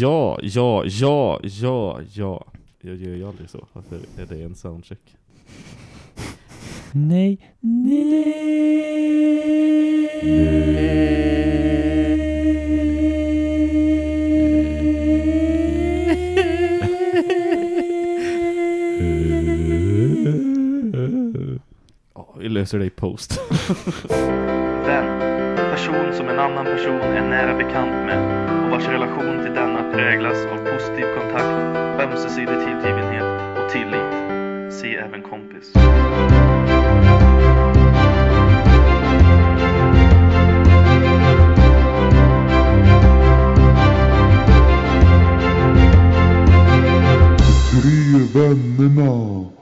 Ja, ja, ja, ja, ja. Jag gör ju aldrig så. Varför är det en soundcheck? Nej, Ja, vi löser det i post. Vän. Person som en annan person är nära bekant med och vars relation till denna präglas av positiv kontakt, ömsesidig tillgivenhet och tillit. Se även kompis. Tre vännerna och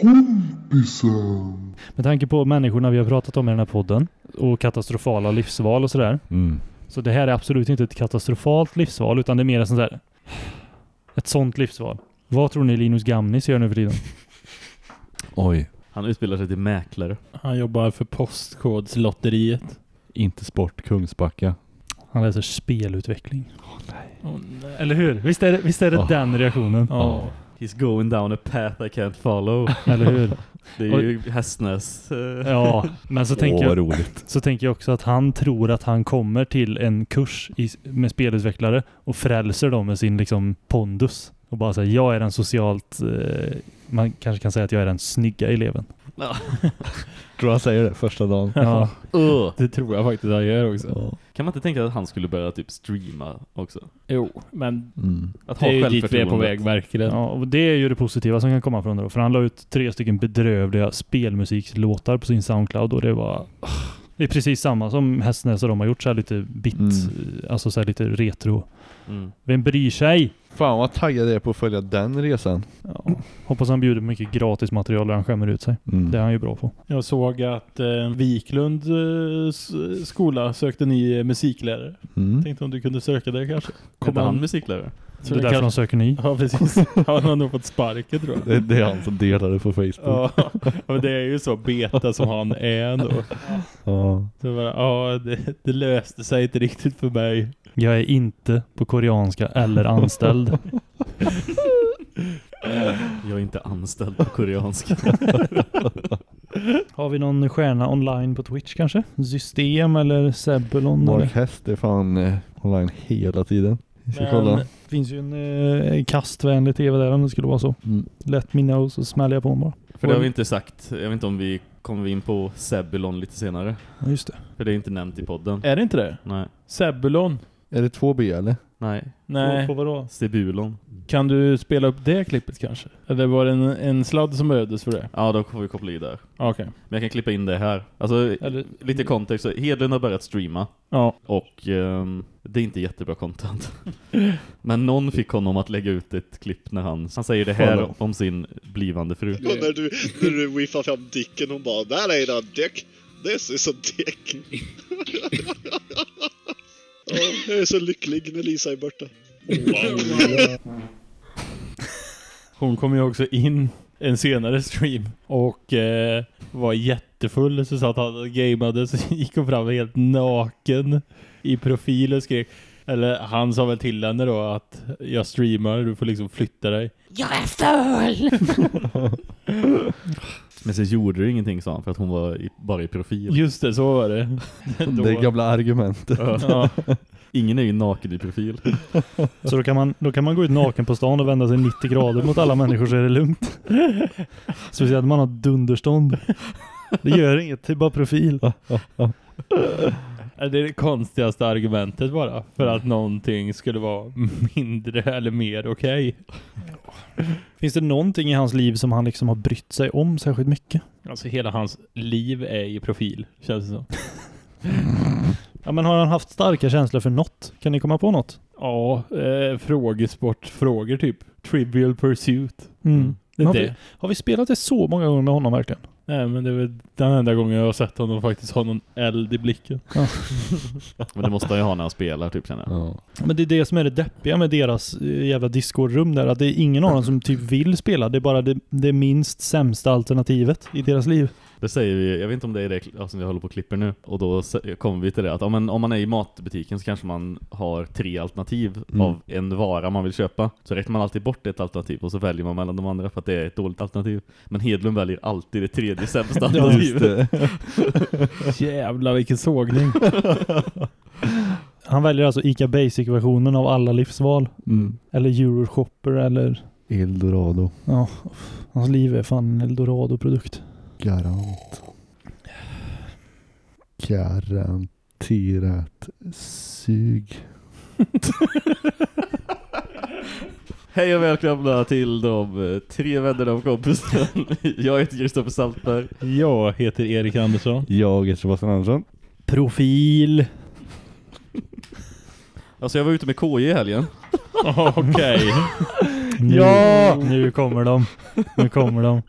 kompisen. Med tanke på människorna vi har pratat om i den här podden och katastrofala livsval och sådär. Mm. Så det här är absolut inte ett katastrofalt livsval utan det är mer ett sånt där ett sånt livsval. Vad tror ni Linus Gamnis gör nu för tiden? Oj. Han utbildar sig till mäklare. Han jobbar för Postkodslotteriet. Inte sport Kungsbacka. Han läser spelutveckling. Oh, nej. Eller hur? Visst är det, visst är det Ja. den reaktionen? Ja. He's going down a path I can't follow. Eller hur? Det är ju Hästnäs. eh, Ja, men så tänker, jag, så tänker jag också att han tror att han kommer till en kurs i, med spelutvecklare och frälser dem med sin liksom pondus. Och bara säger jag är den socialt, eh, man kanske kan säga att jag är den snygga eleven. Tror han säger det första dagen. Ja, Ugh. Det tror jag faktiskt han gör också. Kan man inte tänka att han skulle börja typ streama också? Jo, men Mm. Att det är ju dit vi är på väg verkligen. ja, och det är ju det positiva som kan komma från det. För han la ut tre stycken bedrövliga spelmusikslåtar på sin Soundcloud och det var... Det är precis samma som Hästnäs och de har gjort så här lite bit, Mm. alltså så här lite retro. Mm. Vem bryr sig? Fan vad taggad jag är på att följa den resan. Ja, hoppas han bjuder på mycket gratis material där han skämmer ut sig. Mm. Det är han ju bra på. Jag såg att eh, Wiklund eh, skola sökte ny eh, musiklärare. Mm. Tänkte om du kunde söka det kanske. Kommer han musiklärare? Så det är det därför kan- de söker ny. Ja, precis. Han har nog fått sparken tror jag. Det, det är han som delade på Facebook. Ja, men det är ju så beta som han är ändå. Ja. Så bara, ja, det, det löste sig inte riktigt för mig. Jag är inte på koreanska eller anställd. Jag är inte anställd på koreanska. Har vi någon stjärna online på Twitch kanske? System eller Sebulon? Eller? Mark Hest är fan eh, online hela tiden. Vi ska kolla. Det finns ju en eh, kastvänlig tv där om det skulle vara så. Mm. Let me know så smäller jag på den bara. För det har vi inte sagt. Jag vet inte om vi kommer in på Sebulon lite senare. Ja, just det. För det är inte nämnt i podden. Är det inte det? Nej. Sebulon? Är det två B eller? Nej. Nej. På, på vadå? Sebulon. Kan du spela upp det klippet kanske? Eller var det en, en sladd som behövdes för det? Ja, då får vi koppla i där. Okej. Men jag kan klippa in det här. Alltså, Eller, lite kontext. så Hedlund har börjat streama. Ja. Och ehm, det är inte jättebra content. Men någon fick honom att lägga ut ett klipp när han, han säger det här Follow. om sin blivande fru. Och när du, när du whiffar fram dicken hon bara That ain't a dick, this is a dick. ja, jag är så lycklig när Lisa är borta. Hon kom ju också in en senare stream och eh, var jättefull så satt han och gameade så gick hon fram helt naken i profil och skrek eller han sa väl till henne då att jag streamar, du får liksom flytta dig. Men så gjorde det ingenting sa han för att hon var i, bara i profil. Just det, så var det. Det gamla argumentet. ja. Ingen är ju naken i profil. så då kan, man, då kan man gå ut naken på stan och vända sig 90 grader mot alla människor så är det lugnt. Speciellt man har dunderstånd. Det gör inget, det är bara profil. Det är det konstigaste argumentet bara. För att någonting skulle vara mindre eller mer okej. Finns det någonting i hans liv som han liksom har brytt sig om särskilt mycket? Alltså hela hans liv är i profil, känns det som. Ja, men har han haft starka känslor för något? Kan ni komma på något? Ja, eh, frågesportfrågor typ. Trivial Pursuit. Mm. Det är Har, det. vi, har vi spelat det så många gånger med honom verkligen? Nej, men det är väl den enda gången jag har sett honom faktiskt ha någon eld i blicken. Men det måste han ju ha när han spelar typ känner jag. Ja. Men det är det som är det deppiga med deras eh, jävla Discord-rum där. Att det är ingen av dem som typ vill spela. Det är bara det, det minst sämsta alternativet i deras liv. Det säger vi, jag vet inte om det är det ja, som vi håller på och klipper nu. Och då kommer vi till det att ja, men om man är i matbutiken så kanske man har tre alternativ Mm. av en vara man vill köpa. Så räknar man alltid bort ett alternativ och så väljer man mellan de andra för att det är ett dåligt alternativ. Men Hedlund väljer alltid det tredje sämsta alternativet. Jävlar vilken sågning. Han väljer alltså ICA Basic-versionen av alla livsval. Mm. Eller Euroshopper eller... Eldorado. Ja, hans liv är fan en Eldorado-produkt. Garant. Garanterat sug. Hej och välkomna till de eh, tre vännerna och kompisen. Jag heter Kristoffer Saltberg. Jag heter Erik Andersson. Jag heter Sebastian Andersson. Profil. Alltså jag var ute med KJ i helgen. Okej. Nu, Ja! Nu kommer de. Nu kommer de.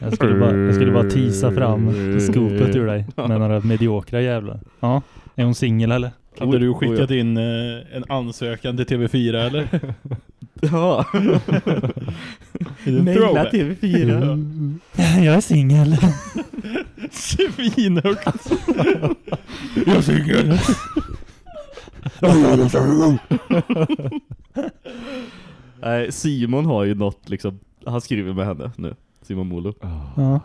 Jag skulle bara, jag skulle bara tisa fram skopet ur dig med några mediokra jävlar. Ja. Är hon singel eller? Hade du skickat in eh, en ansökan till TV4 eller? Ja. Maila throwback? TV4. Jag är singel. Svinhögt. Jag är singel. Nej, Simon har ju något liksom, han skriver med henne nu. Simon Molo. Ja.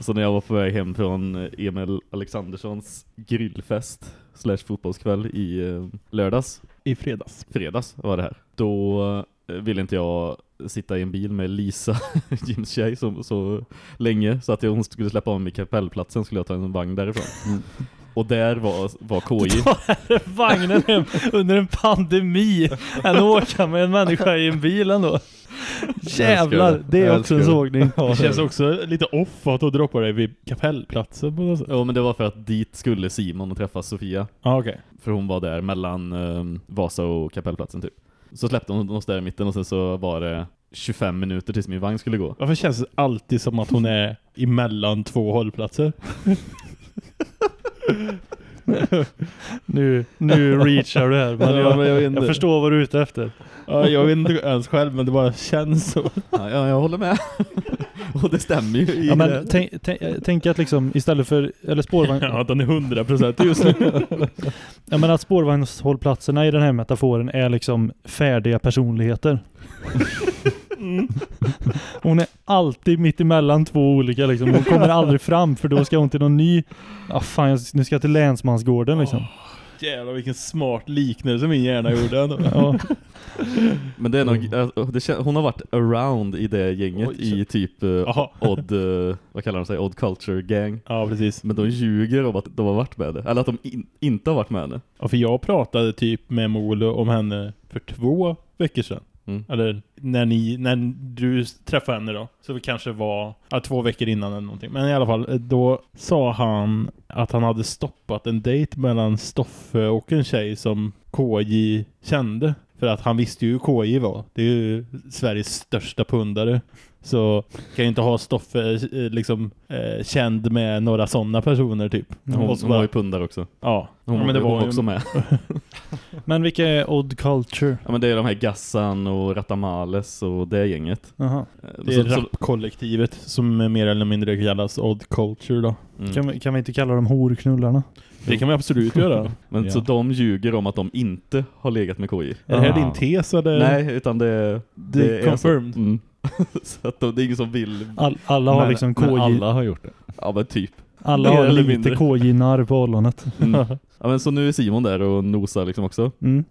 Så när jag var på väg hem från Emil Alexanderssons grillfest slash fotbollskväll i eh, lördags, I fredags. fredags var det här. Då eh, ville inte jag sitta i en bil med Lisa, Jims tjej, så, så länge. Så att jag, hon skulle släppa av mig i kapellplatsen skulle jag ta en vagn därifrån. Och där var, var KJ. Vagnen hem under en pandemi än att åka med en människa i en bil ändå. Jävlar, det. det är också en sågning. Det känns också lite off att du droppar dig vid kapellplatsen på något sätt. Ja men det var för att dit skulle Simon och träffa Sofia. Ja, okej. För hon var där mellan eh, Vasa och kapellplatsen typ. Så släppte hon oss där i mitten och sen så var det 25 minuter tills min vagn skulle gå. Varför känns det alltid som att hon är emellan två hållplatser? Nu, nu reachar du här. Men Ja, jag, men jag jag förstår vad du är ute efter. Ja, jag vet inte ens själv, men det bara känns så. Ja, ja jag håller med. och det stämmer ju Ja, men tänk, tänk, tänk att liksom istället för, eller spårvagn, Ja, den är 100% just nu. ja men att spårvagnshållplatserna i den här metaforen är liksom färdiga personligheter. Hon är alltid mitt emellan två olika liksom. Hon kommer aldrig fram för då ska hon till någon ny, ja fan jag, nu ska jag till länsmansgården liksom. Jävlar vilken smart liknelse min hjärna gjorde ändå. Ja, Men det är nog, äh, det kän- hon har varit around i det gänget Oj. i typ uh, odd, eh, vad kallar de sig, odd culture gang. Ja, precis. Men de ljuger om att de har varit med det. Eller att de in, inte har varit med det. Ja, för jag pratade typ med Molo om henne för två veckor sedan. Mm. Eller när, ni, när du träffade henne då. Så det kanske var ja, två veckor innan eller någonting. Men i alla fall, eh, då sa han att han hade stoppat en dejt mellan Stoffe och en tjej som KJ kände. För att han visste ju hur KJ var. Det är ju Sveriges största pundare. Så kan ju inte ha Stoffe eh, liksom eh, känd med några sådana personer typ. Hon, Och så hon var ju pundare också. Ja, Hon, ja men det hon var var ju också med. Men vilka är Odd Culture? Ja men det är de här Gassan och Ratamales och det gänget. Aha. Eh, Det är rapkollektivet som är mer eller mindre kallas odd culture då. mm. Kan, vi, kan vi inte kalla dem horknullarna? Det kan vi absolut göra. Men Ja. så de ljuger om att de inte har legat med KJ. Är det här din tes eller? Nej, utan det, det är så. confirmed. Mm. så att de, det är ingen som vill. All, alla har Men- liksom Men KJ, alla, alla har gjort det. Ja men typ. har mer eller lite mindre. KJ-narr på ollonet. Mm. Ja men så nu är Simon där och nosar liksom också. Mm.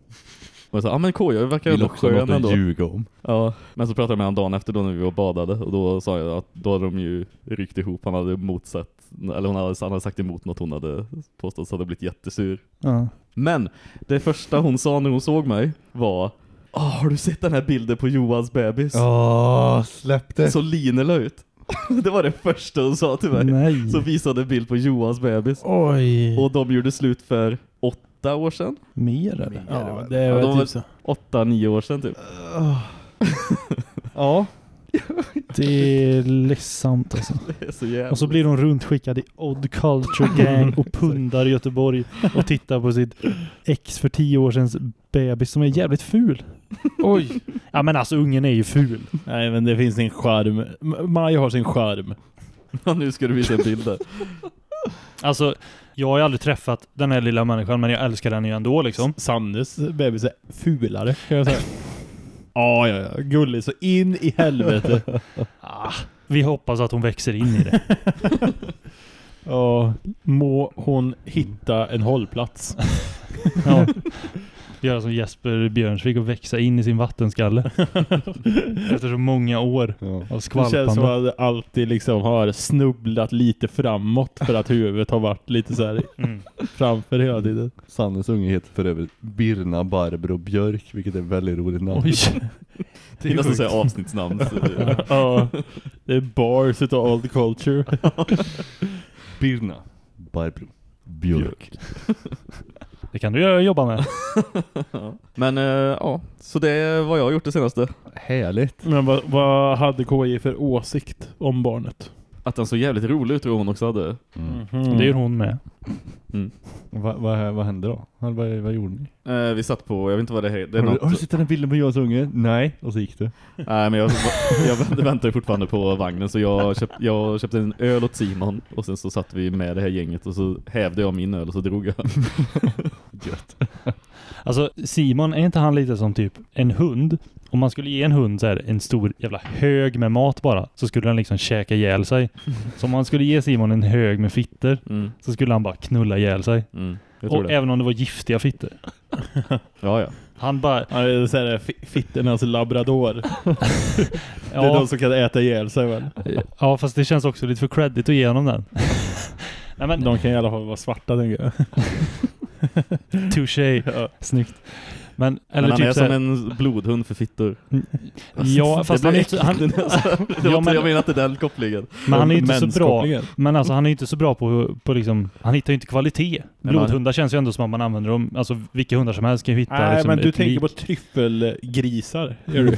Och jag sa, ja men KJ verkar Vill ändå också skön något att ändå. ljuga om. Ja, men så pratade jag med honom dagen efter då när vi var badade och då sa jag att då hade de ju ryckt ihop. Han hade motsatt, eller hon hade, han hade sagt emot något hon hade påstått så hade blivit jättesur. Ja. Men det första hon sa när hon såg mig var Åh, har du sett den här bilden på Johans bebis? Åh, släpp det. Så Line la ut. det var det första hon sa till mig. Nej. Så visade en bild på Johans bebis. Oj. Och de gjorde slut för åtta år sedan. Mer eller? ja, det är Ja, väl de var- typ så. Åtta, nio år sedan typ. Ja. Det är ledsamt alltså. Det är så jävla... Och så blir hon runtskickad i Odd Culture Gang och pundar i Göteborg och tittar på sitt ex för tio år sedan bebis som är jävligt ful. Oj. Ja men alltså ungen är ju ful. Nej men det finns sin charm. M- Maj har sin. Ja, nu ska du visa en bild där. Alltså, jag har ju aldrig träffat den här lilla människan, men jag älskar den ju ändå liksom. Sannes bebis är fulare, kan jag säga. Ja, ja, ja. Gullig så in i helvete. Ah, vi hoppas att hon växer in i det. Ja, må hon hitta en hållplats. Ja. Göra som Jesper Björnsvik och växa in i sin vattenskalle. Efter så många år Ja. av Det känns skvalpande. som att det alltid liksom har snubblat lite framåt för att huvudet har varit lite så här Mm. framför hela tiden. Sannes unge heter för övrigt Birna Barbro Björk, vilket är väldigt roligt namn. Oj. Det är nästan så här avsnittsnamn. Ja, det är bars utav old culture. Birna Barbro Björk. Det kan du göra- jobba med. Men eh, ja, så det är vad jag har gjort det senaste. Härligt. Men vad, vad hade KJ för åsikt om barnet? Att den såg jävligt rolig ut tror hon också hade. Mm. Det gör hon med. Vad vad vad hände då? Vad, vad, gjorde ni? Eh, vi satt på, jag vet inte vad det är. Det är har, du, något, har du sett den bilden på Johans unge? Nej. Och så gick du. Nej men jag, jag vänt- väntar fortfarande på vagnen så jag, köpt, jag köpte en öl åt Simon och sen så satt vi med det här gänget och så hävde jag min öl och så drog jag. Gött. Alltså Simon, är inte han lite som typ en hund? Om man skulle ge en hund så här, en stor jävla hög med mat bara, så skulle den liksom käka ihjäl sig. Så om man skulle ge Simon en hög med fitter, Mm, så skulle han bara knulla ihjäl sig. mm, Och det. även om det var giftiga fitter. Ja, ja. Han bara... Det är så här fitternas labrador. Det är Ja, de som kan äta ihjäl sig väl? ja, fast det känns också lite för credit att ge honom den. Nej men, De kan i alla fall vara svarta tänker jag. touché. Ja. Snyggt. Men, eller Men han typ är så här, som en blodhund för fittor. Ja, fast han är inte... Han. Det Ja, men- jag menar inte den kopplingen. men han är inte så bra. Men alltså han är inte så bra på, på liksom, han hittar ju inte kvalitet. Blodhundar känns ju ändå som att man använder dem, alltså vilka hundar som helst kan ju hitta Nej, liksom, men du tänker lik. på tryffelgrisar. Gör du?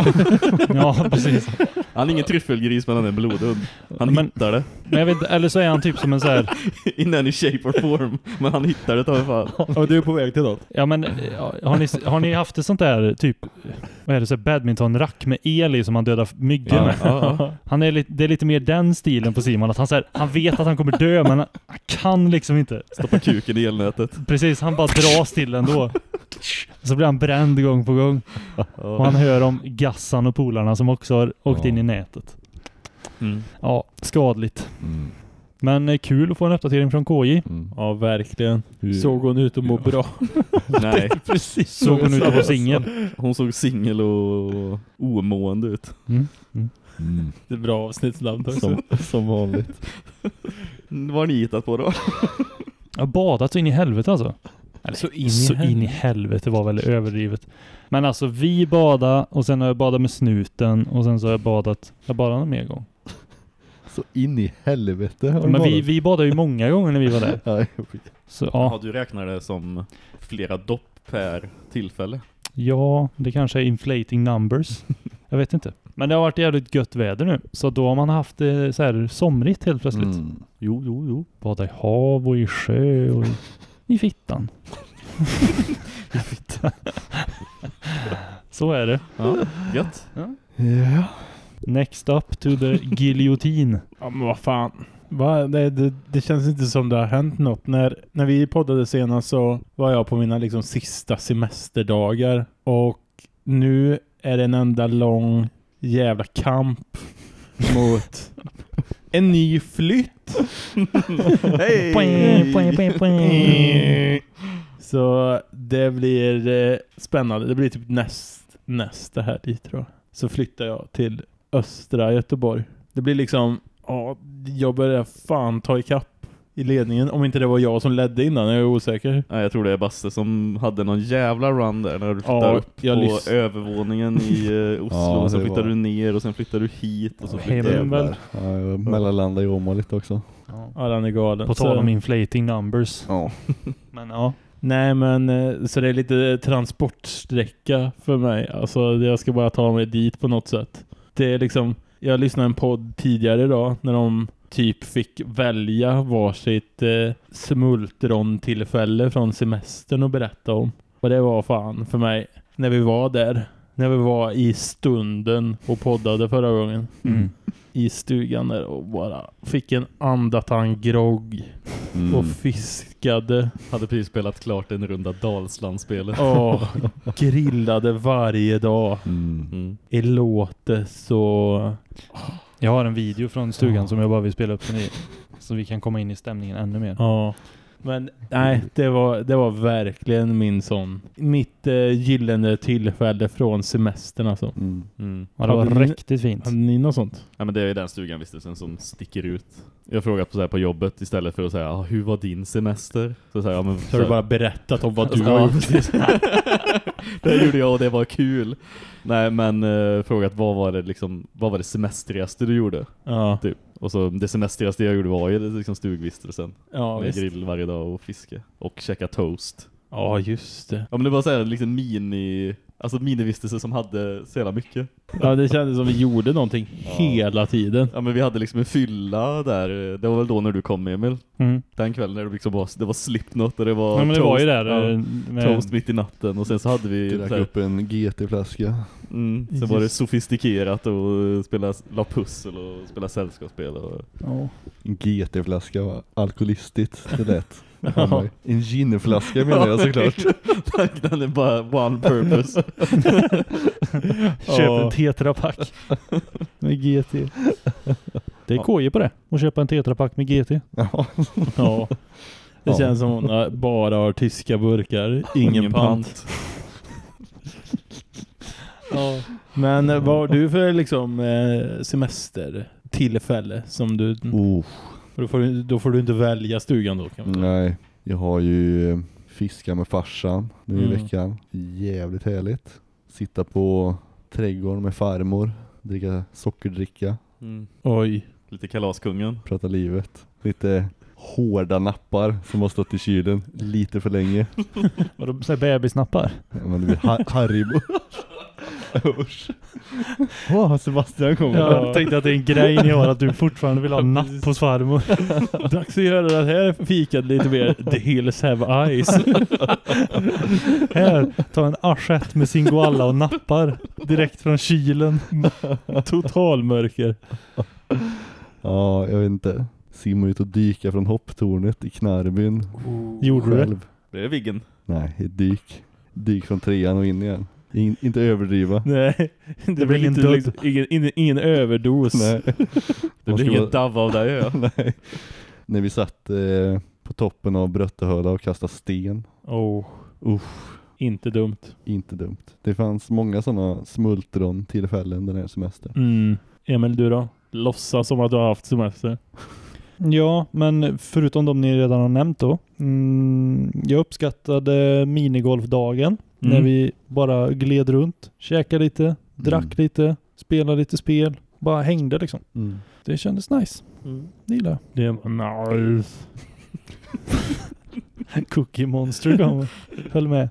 Ja, precis. Han är ingen tryffelgris men han är en blodhund. Han Men- hittar det. Men jag vet eller så är han typ som en så här, In any shape or form. Men han hittar det ta fan. Ja, du är på väg till något. ja men har ni, har ni haft ett sånt där typ, vad är det, så badmintonrack med el i som man dödar myggor Ja, med? ja, ja. Han är lite, det är lite mer den stilen på Simon, att han, så här, han vet att han kommer dö men han, han kan liksom inte. Stoppa kuken i elnätet. Precis, han bara dras till ändå. Så blir han bränd gång på gång. Och han hör om Gassan och polarna som också har åkt in i nätet. Mm. Ja, skadligt. Mm. Men eh, kul att få en uppdatering från KJ. Mm. Ja, verkligen. Hur- Såg hon ut att må bra? Nej, Precis. Såg hon ut att vara singel? hon såg singel och omående ut. Mm. Mm. Det är bra avsnittsnamn också. Som, som vanligt. Vad har ni hittat på då? Jag har badat så in i helvete alltså. Eller, Så in i så helvete. in i helvete var väl överdrivet. Men alltså vi badade och sen har jag badat med snuten och sen så har jag badat, jag badade någon mer gång. Så in i helvete har Men vi, badat. vi badade ju många gånger när vi var där. Ja. Så Ja, ja, du räknar det som flera dopp per tillfälle. ja, det kanske är inflating numbers. Jag vet inte. Men det har varit jävligt gött väder nu. Så då har man haft det så här somrigt helt plötsligt. Mm. Jo, jo, jo. Bada i hav och i sjö och i, i fittan. I fittan. Så är det. Ja, gött. Ja. Next up to the guillotine. Ja, men vad fan. Va? Det, det, det känns inte som det har hänt något. När, när vi poddade senast så var jag på mina liksom sista semesterdagar. Och nu är det en enda lång jävla kamp mot en ny flytt. Poäng. Så det blir eh, spännande. Det blir typ näst, nästa här dit tror jag. Så flyttar jag till östra Göteborg. Det blir liksom, ja, jag börjar fan ta ikapp i ledningen. Om inte det var jag som ledde innan, jag är osäker. Nej, jag tror det är Basse som hade någon jävla run där när du flyttade Ja, upp jag på lys- övervåningen i eh, Oslo Ja, och sen flyttade var- du ner och sen flyttade du hit och så flyttade Hem. du... väl. Ja, jag mellanlandade i Åmål lite också. Ja, den är galen. På tal Så- om inflating numbers. Ja. Men ja. Nej men eh, så det är lite transportsträcka för mig. Alltså jag ska bara ta mig dit på något sätt. Det är liksom, jag lyssnade en podd tidigare idag när de typ fick välja varsitt eh, smultrontillfälle från semestern och berätta om. Och det var fan för mig, när vi var där när vi var i stunden och poddade förra gången. Mm. I stugan där och bara fick en andatan grogg Mm. och fiskade. Hade precis spelat klart en runda Dalslandsspelet. Åh, grillade varje dag. Mm. Mm. Låter så... Jag har en video från stugan som jag bara vill spela upp för ni. Så vi kan komma in i stämningen ännu mer. Ja. Men nej, det var, det var verkligen min sån. Mitt eh, gyllene tillfälle från semestern alltså. Mm. Mm. Ja, det var Hade ni- riktigt fint. Hade ni något sånt? Ja men det är den stugan vistelsen som sticker ut. Jag har frågat på, så här, på jobbet istället för att säga ah, hur var din semester? Så, så här, ja, men, Så har du bara berättat om vad du har gjort. precis. det gjorde jag och det var kul. Nej men eh, frågat vad var det liksom vad var det semestrigaste du gjorde? Ja, Typ. Och så det semestrigaste jag gjorde var ju liksom stugvistelsen. ja med visst. grill varje dag och fiske. Och käka toast. Ja, just det. Ja men det var så här liksom mini Alltså minivistelse som hade så jävla mycket. Ja, det kändes som vi gjorde någonting hela tiden. Ja men vi hade liksom en fylla där. Det var väl då när du kom Emil. Mm. Den kvällen när det liksom var, det var Slipknot och det var Ja, men det toast, var ju där. ja, eh, med- toast mitt i natten och sen så hade vi Drack upp en GT-flaska. mm, sen var det sofistikerat och spela la pussel och spela sällskapsspel och Ja. En GT-flaska var alkoholistigt, det lät. En ginflaska menar jag såklart. den är bara one purpose. Köp en tetrapack med GT. Det är Ja. KJ på det. Att köpa en tetrapack med GT. Ja. Ja. Det känns som hon bara har tyska burkar. Ingen, pant. Ja. Men vad har du för liksom eh, semestertillfälle som du... Oh, Då får du, då får du inte välja stugan då kan man nej, jag har ju eh, fiska med farsan nu i Mm. veckan. Jävligt härligt. Sitta på trädgården med farmor, dricka sockerdricka, Mm. Oj. Lite kalaskungen. prata livet. Lite hårda nappar som har stått i kylen lite för länge. Vadå, bebisnappar? Ja, men det blir ha Haribo. Usch. Åh, Sebastian kommer. Jag tänkte att det är en grej ni har att du fortfarande vill ha napp hos farmor. Dags att göra det här fikat lite mer. The hills have eyes. Här, ta en assiett med singoalla och nappar direkt från kylen. Totalmörker. Ja, jag vet inte. Simma ut och dyka från hopptornet i Knarbyn. Gjorde du det? Det är Viggen. Nej, dyk. Dyk från trean och in igen. In, inte överdriva. Nej, det, blir blir ingen inte liksom, ingen, ingen, ingen överdos. Nej. Det blir ingen vara- dav av dig ja. Nej. När vi satt eh, på toppen av Bröttehöla och kastade sten. Oh, Usch, inte dumt. inte dumt. Det fanns många sådana smultron tillfällen den här semestern. Mm. Emil, du då? Låtsas som att du har haft semester. Ja, men förutom de ni redan har nämnt då. Mm, jag uppskattade minigolfdagen. När Mm. vi bara gled runt, käkade lite, drack Mm. lite, spelade lite spel. Bara hängde liksom. Mm. Det kändes nice. Det gillar Det var nice. jag. Cookie Monster kom höll med.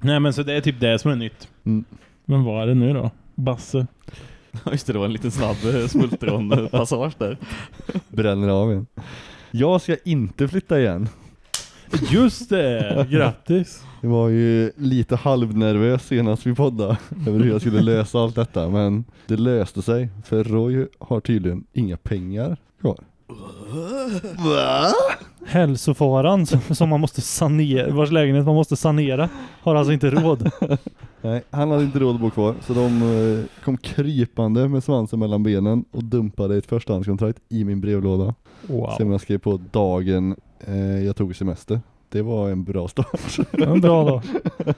Nej men så det är typ det som är nytt. Mm. Men vad är det nu då? Basse. Ja, Just det, det var en liten snabb eh, smultron-passage där. Bränner av en. Jag ska inte flytta igen. Just det! Grattis! Jag var ju lite halvnervös senast vi poddade över hur jag skulle lösa allt detta, men det löste sig. För Roy har tydligen inga pengar kvar. Hälsofaran som, som man måste sanera, vars lägenhet man måste sanera, har alltså inte råd. Nej, han hade inte råd att bo kvar, så de eh, kom krypande med svansen mellan benen och dumpade ett förstahandskontrakt i min brevlåda. Wow. Sen jag skrev på dagen jag tog semester. Det var en bra start. En bra dag.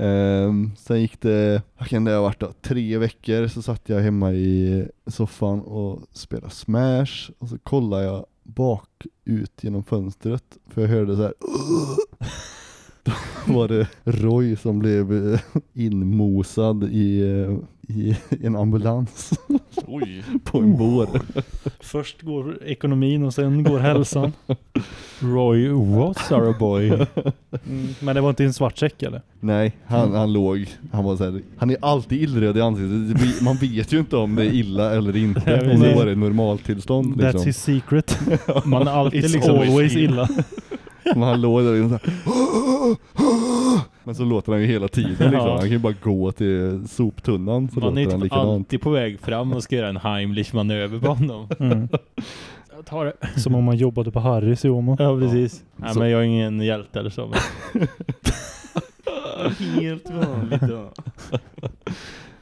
Ehm, sen gick det, vad kan det ha varit då? Tre veckor så satt jag hemma i soffan och spelade Smash och så kollade jag bak ut genom fönstret för jag hörde så här. Då var det Roy som blev eh, inmosad i, eh, i en ambulans Oj. på en bår. Först går ekonomin och sen går hälsan. Roy Wassara boy. Mm, men det var inte en svart säck eller? Nej, han, han låg, han var så här, han är alltid illröd i ansiktet. Man vet ju inte om det är illa eller inte. Om det bara är normaltillstånd That's liksom. his secret. Man är alltid It's liksom always illa. Men han låg där inne så här, Men så låter han ju hela tiden liksom. Ja. Han kan ju bara gå till soptunnan så Man låter är typ alltid på väg fram och ska göra en Heimlich-manöver på honom. Mm. Jag tar det. Som om man jobbade på Harrys i Åmo. Ja, precis. Nej, Så- men jag är ingen hjälte eller så. Men... Helt vanligt ja.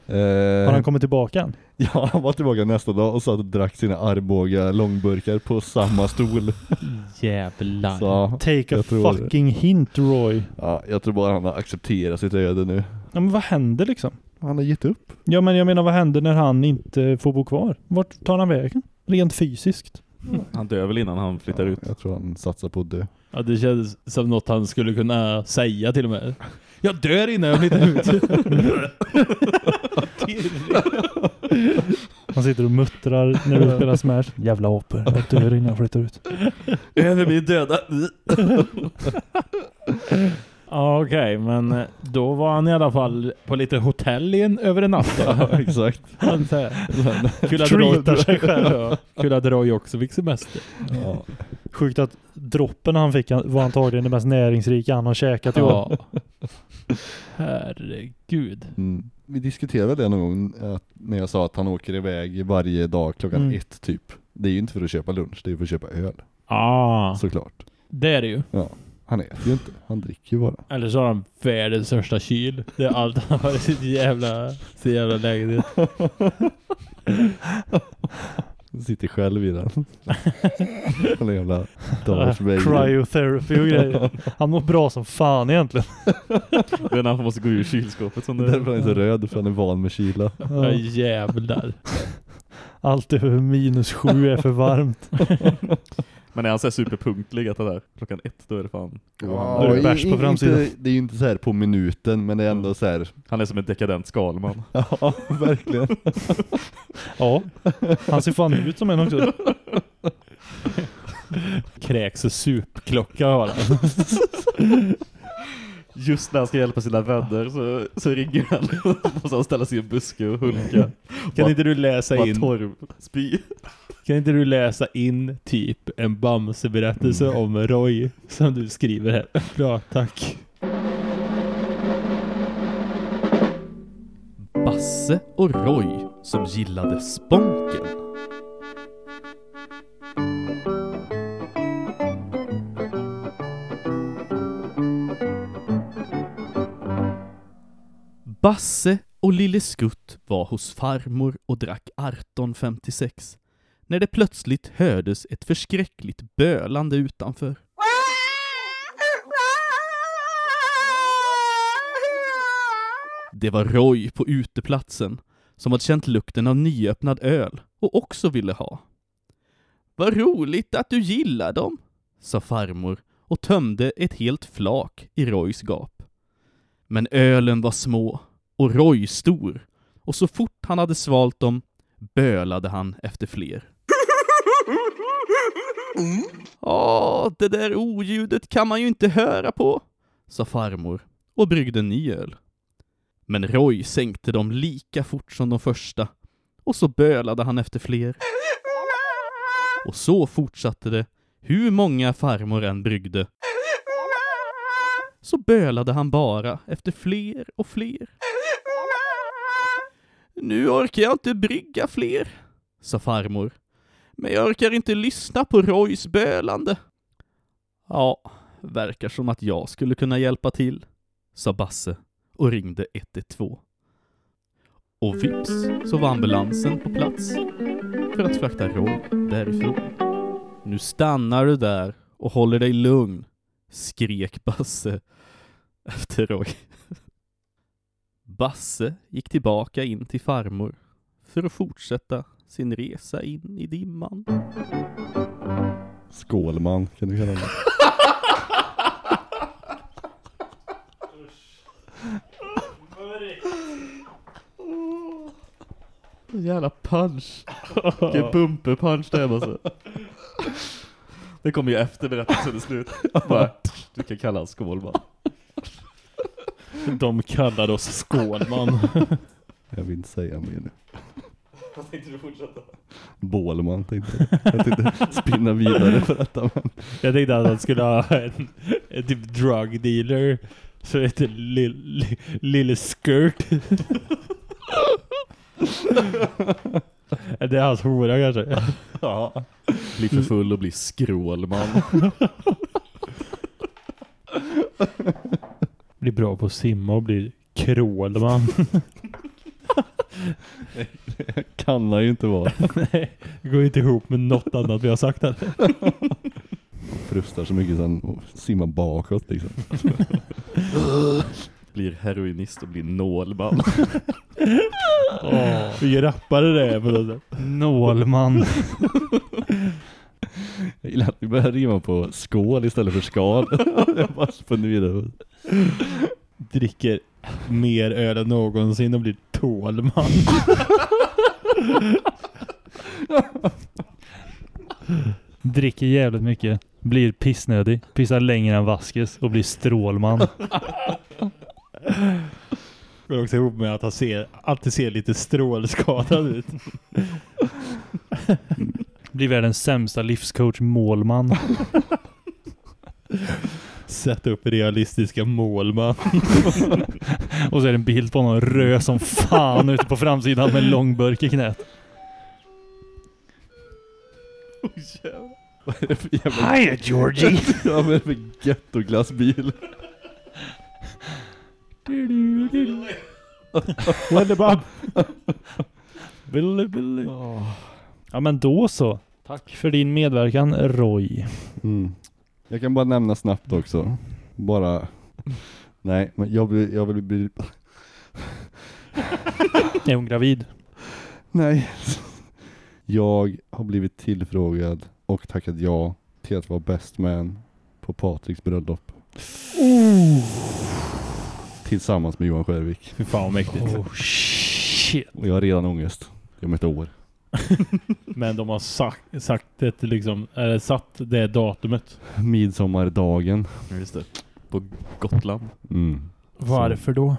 Eh, Har han kommit tillbaka än? Ja, han var tillbaka nästa dag och satt och drack sina Arboga långburkar på samma stol. Jävlar. Så, Take a det. fucking hint Roy. ja, jag tror bara han har accepterat sitt öde nu. Ja men vad händer liksom? Han har gett upp. Ja men jag menar vad händer när han inte får bo kvar? Vart tar han vägen? Rent fysiskt. Han dör väl innan han flyttar ut. Jag tror han satsar på att dö. Ja, det känns som något han skulle kunna säga till och med. Jag dör innan jag flyttar ut. Han sitter och muttrar när du spelar Smash. Jävla apor. Jag dör innan jag flyttar ut. Över min döda. Ja, okej, men eh, då var han i alla fall på lite hotell i en, över en natt då. Ja, exakt. Han Kul att Roy, Treatar sig själv. Ja, Kul att Roy också fick semester. Ja. Sjukt att droppen han fick var antagligen det mest näringsrika han har käkat i år. Ja. Herregud. Mm. Vi diskuterade det någon gång att, när jag sa att han åker iväg varje dag klockan Mm. ett typ. Det är ju inte för att köpa lunch, det är för att köpa öl. Ah, Såklart. det är det ju. Ja. Han äter ju inte, han dricker ju bara. Eller så har han världens största kyl. Det är allt han har i sitt jävla, sin jävla lägenhet. Sitter själv i den. Den jävla Darth Vader. Cryotherapy och grejer. Han mår bra som fan egentligen. Det är när han måste gå ur kylskåpet som Det är därför han är så röd, för han är van med kyla. Ja, Ja. jävlar. Allt över minus sju är för varmt. Men är han här superpunktlig att det där klockan ett, då är det fan. Då är det bärs på framsidan. Inte, det är ju inte så här på minuten, men det är ändå så här. Han är som en dekadent skalman. Ja, verkligen. Ja, han ser fan ut som en också. Kräks och supklocka har han. Just när han ska hjälpa sina vänner så, så ringer han. och måste han ställa sig i en buske och hulka. Kan inte du läsa in torv, spy. Kan inte du läsa in typ en Bamse-berättelse om Roy som du skriver här? Bra, tack. Basse och Roy som gillade Sponken. Basse och Lille Skutt var hos farmor och drack 1856 när det plötsligt hördes ett förskräckligt bölande utanför. Det var Roy på uteplatsen som hade känt lukten av nyöppnad öl och också ville ha. Vad roligt att du gillar dem, sa farmor och tömde ett helt flak i Roys gap. Men ölen var små och Roy stor och så fort han hade svalt dem bölade han efter fler. Ja, det där oljudet kan man ju inte höra på, sa farmor och bryggde en ny öl. Men Roy sänkte dem lika fort som de första och så bölade han efter fler. Och så fortsatte det hur många farmor än bryggde. Så bölade han bara efter fler och fler. Nu orkar jag inte brygga fler, sa farmor. Men jag orkar inte lyssna på Roys bölande. Ja, verkar som att jag skulle kunna hjälpa till, sa Basse och ringde 112. Och vips så var ambulansen på plats för att frakta Roy därifrån. Nu stannar du där och håller dig lugn, skrek Basse efter Roy. Basse gick tillbaka in till farmor för att fortsätta sin resa in i dimman. Skålman kan du kalla honom. Jävla punch. Vilken bumper-punch det är Basse. Det kommer ju efter berättelsen är slut. Bara, du kan kalla han Skålman. De kallar oss Skålman. Jag vill inte säga mer nu. Vad tänkte du fortsätta? Bålman tänkte jag. Jag tänkte spinna vidare på detta men. Jag tänkte att han skulle ha en, en typ drug dealer Så heter Lille Lille Skirt. det är hans hora kanske. Ja. Bli för full och bli skrålman. Blir bra på att simma och blir krålman. Kan han ju inte vara. Nej, det går inte ihop med något annat vi har sagt här. Frustar så mycket så han simmar bakåt liksom. Blir heroinist och blir nålman. Åh, vilken rappare det på något sätt. Nålman. Jag gillar att vi börjar rima på skål istället för skal. Jag bara spänner vidare. Dricker mer öl än någonsin och blir tålman. Dricker jävligt mycket. Blir pissnödig. Pissar längre än Vaskes och blir strålman. Går också ihop med att han ser, alltid ser lite strålskadad ut. Blir världens sämsta livscoach målman. Sätta upp realistiska målman. Och så är det en bild på honom röd som fan ute på framsidan med en långburk i knät. Vad är det för jävla... Hiya Georgie! Ja, vad är det för gettoglassbil? Wonderbob! Billy, Billy. Ja men då så. Tack för din medverkan Roy. Mm. Jag kan bara nämna snabbt också. Bara... Nej, men jag vill, jag vill bli... Är hon gravid? Nej. Jag har blivit tillfrågad och tackat ja till att vara best man på Patriks bröllop. Tillsammans med Johan Skärvik. Fy fan vad mäktigt. Oh shit. Och jag har redan ångest. Om ett år. Men de har sagt, sagt det liksom, eller satt det datumet. Midsommardagen. Just det. På Gotland. Mm. Varför då?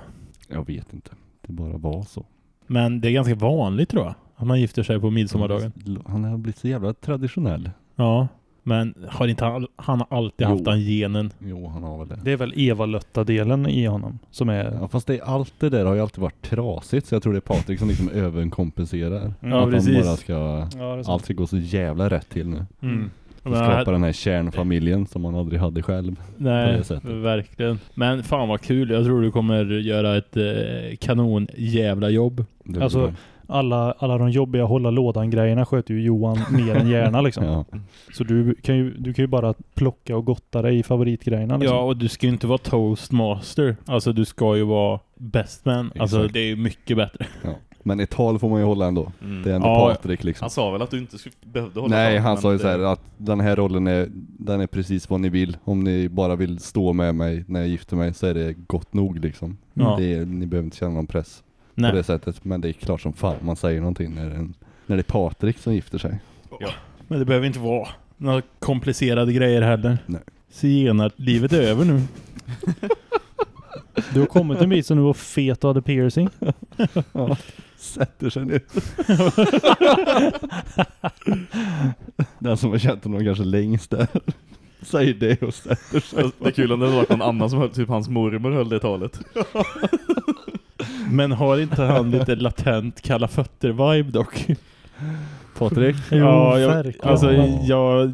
Jag vet inte. Det bara var så. Men det är ganska vanligt tror jag. Att man gifter sig på midsommardagen. Han har blivit så jävla traditionell. Ja. Men har inte han, han har alltid haft Jo. den genen? Jo, han har väl det. Det är väl Eva-Lötta-delen i honom som är... Ja, fast det, allt det där har ju alltid varit trasigt så jag tror det är Patrik som liksom överkompenserar. Ja, att precis. han bara ska, Ja, allt ska gå så jävla rätt till nu. Mm. Och Men- skapa den här kärnfamiljen som man aldrig hade själv. Nej, verkligen. Men fan vad kul. Jag tror du kommer göra ett eh, kanon jävla jobb. Det Alltså, Alla, alla de jobbiga hålla lådan-grejerna sköter ju Johan mer än gärna liksom. ja. Så du kan, ju, du kan ju bara plocka och gotta dig i favoritgrejerna liksom. Ja, och du ska ju inte vara toastmaster. Alltså du ska ju vara best man. Alltså Exakt. det är ju mycket bättre. ja. Men ett tal får man ju hålla ändå. Mm. Det är ändå Ja. Patrik liksom. Han sa väl att du inte behövde hålla Nej, tal, han sa ju det- så här att den här rollen är, den är precis vad ni vill. Om ni bara vill stå med mig när jag gifter mig så är det gott nog liksom. Ja. Det är, ni behöver inte känna någon press på Nej. det sättet. Men det är klart som fan man säger någonting när det, är en, när det är Patrik som gifter sig. Men det behöver inte vara några komplicerade grejer heller. Nej. Zigenar, livet är över nu. Du har kommit en bit som du var fet och hade piercing. Sätter sig ner. Den som har känt honom kanske längst där. Säger det och sätter sig. Det är kul om det var någon annan som höll, typ hans mormor höll det talet. Men har inte han lite latent kalla fötter-vibe dock? Patrik? Jo, jag, verkligen. alltså jag,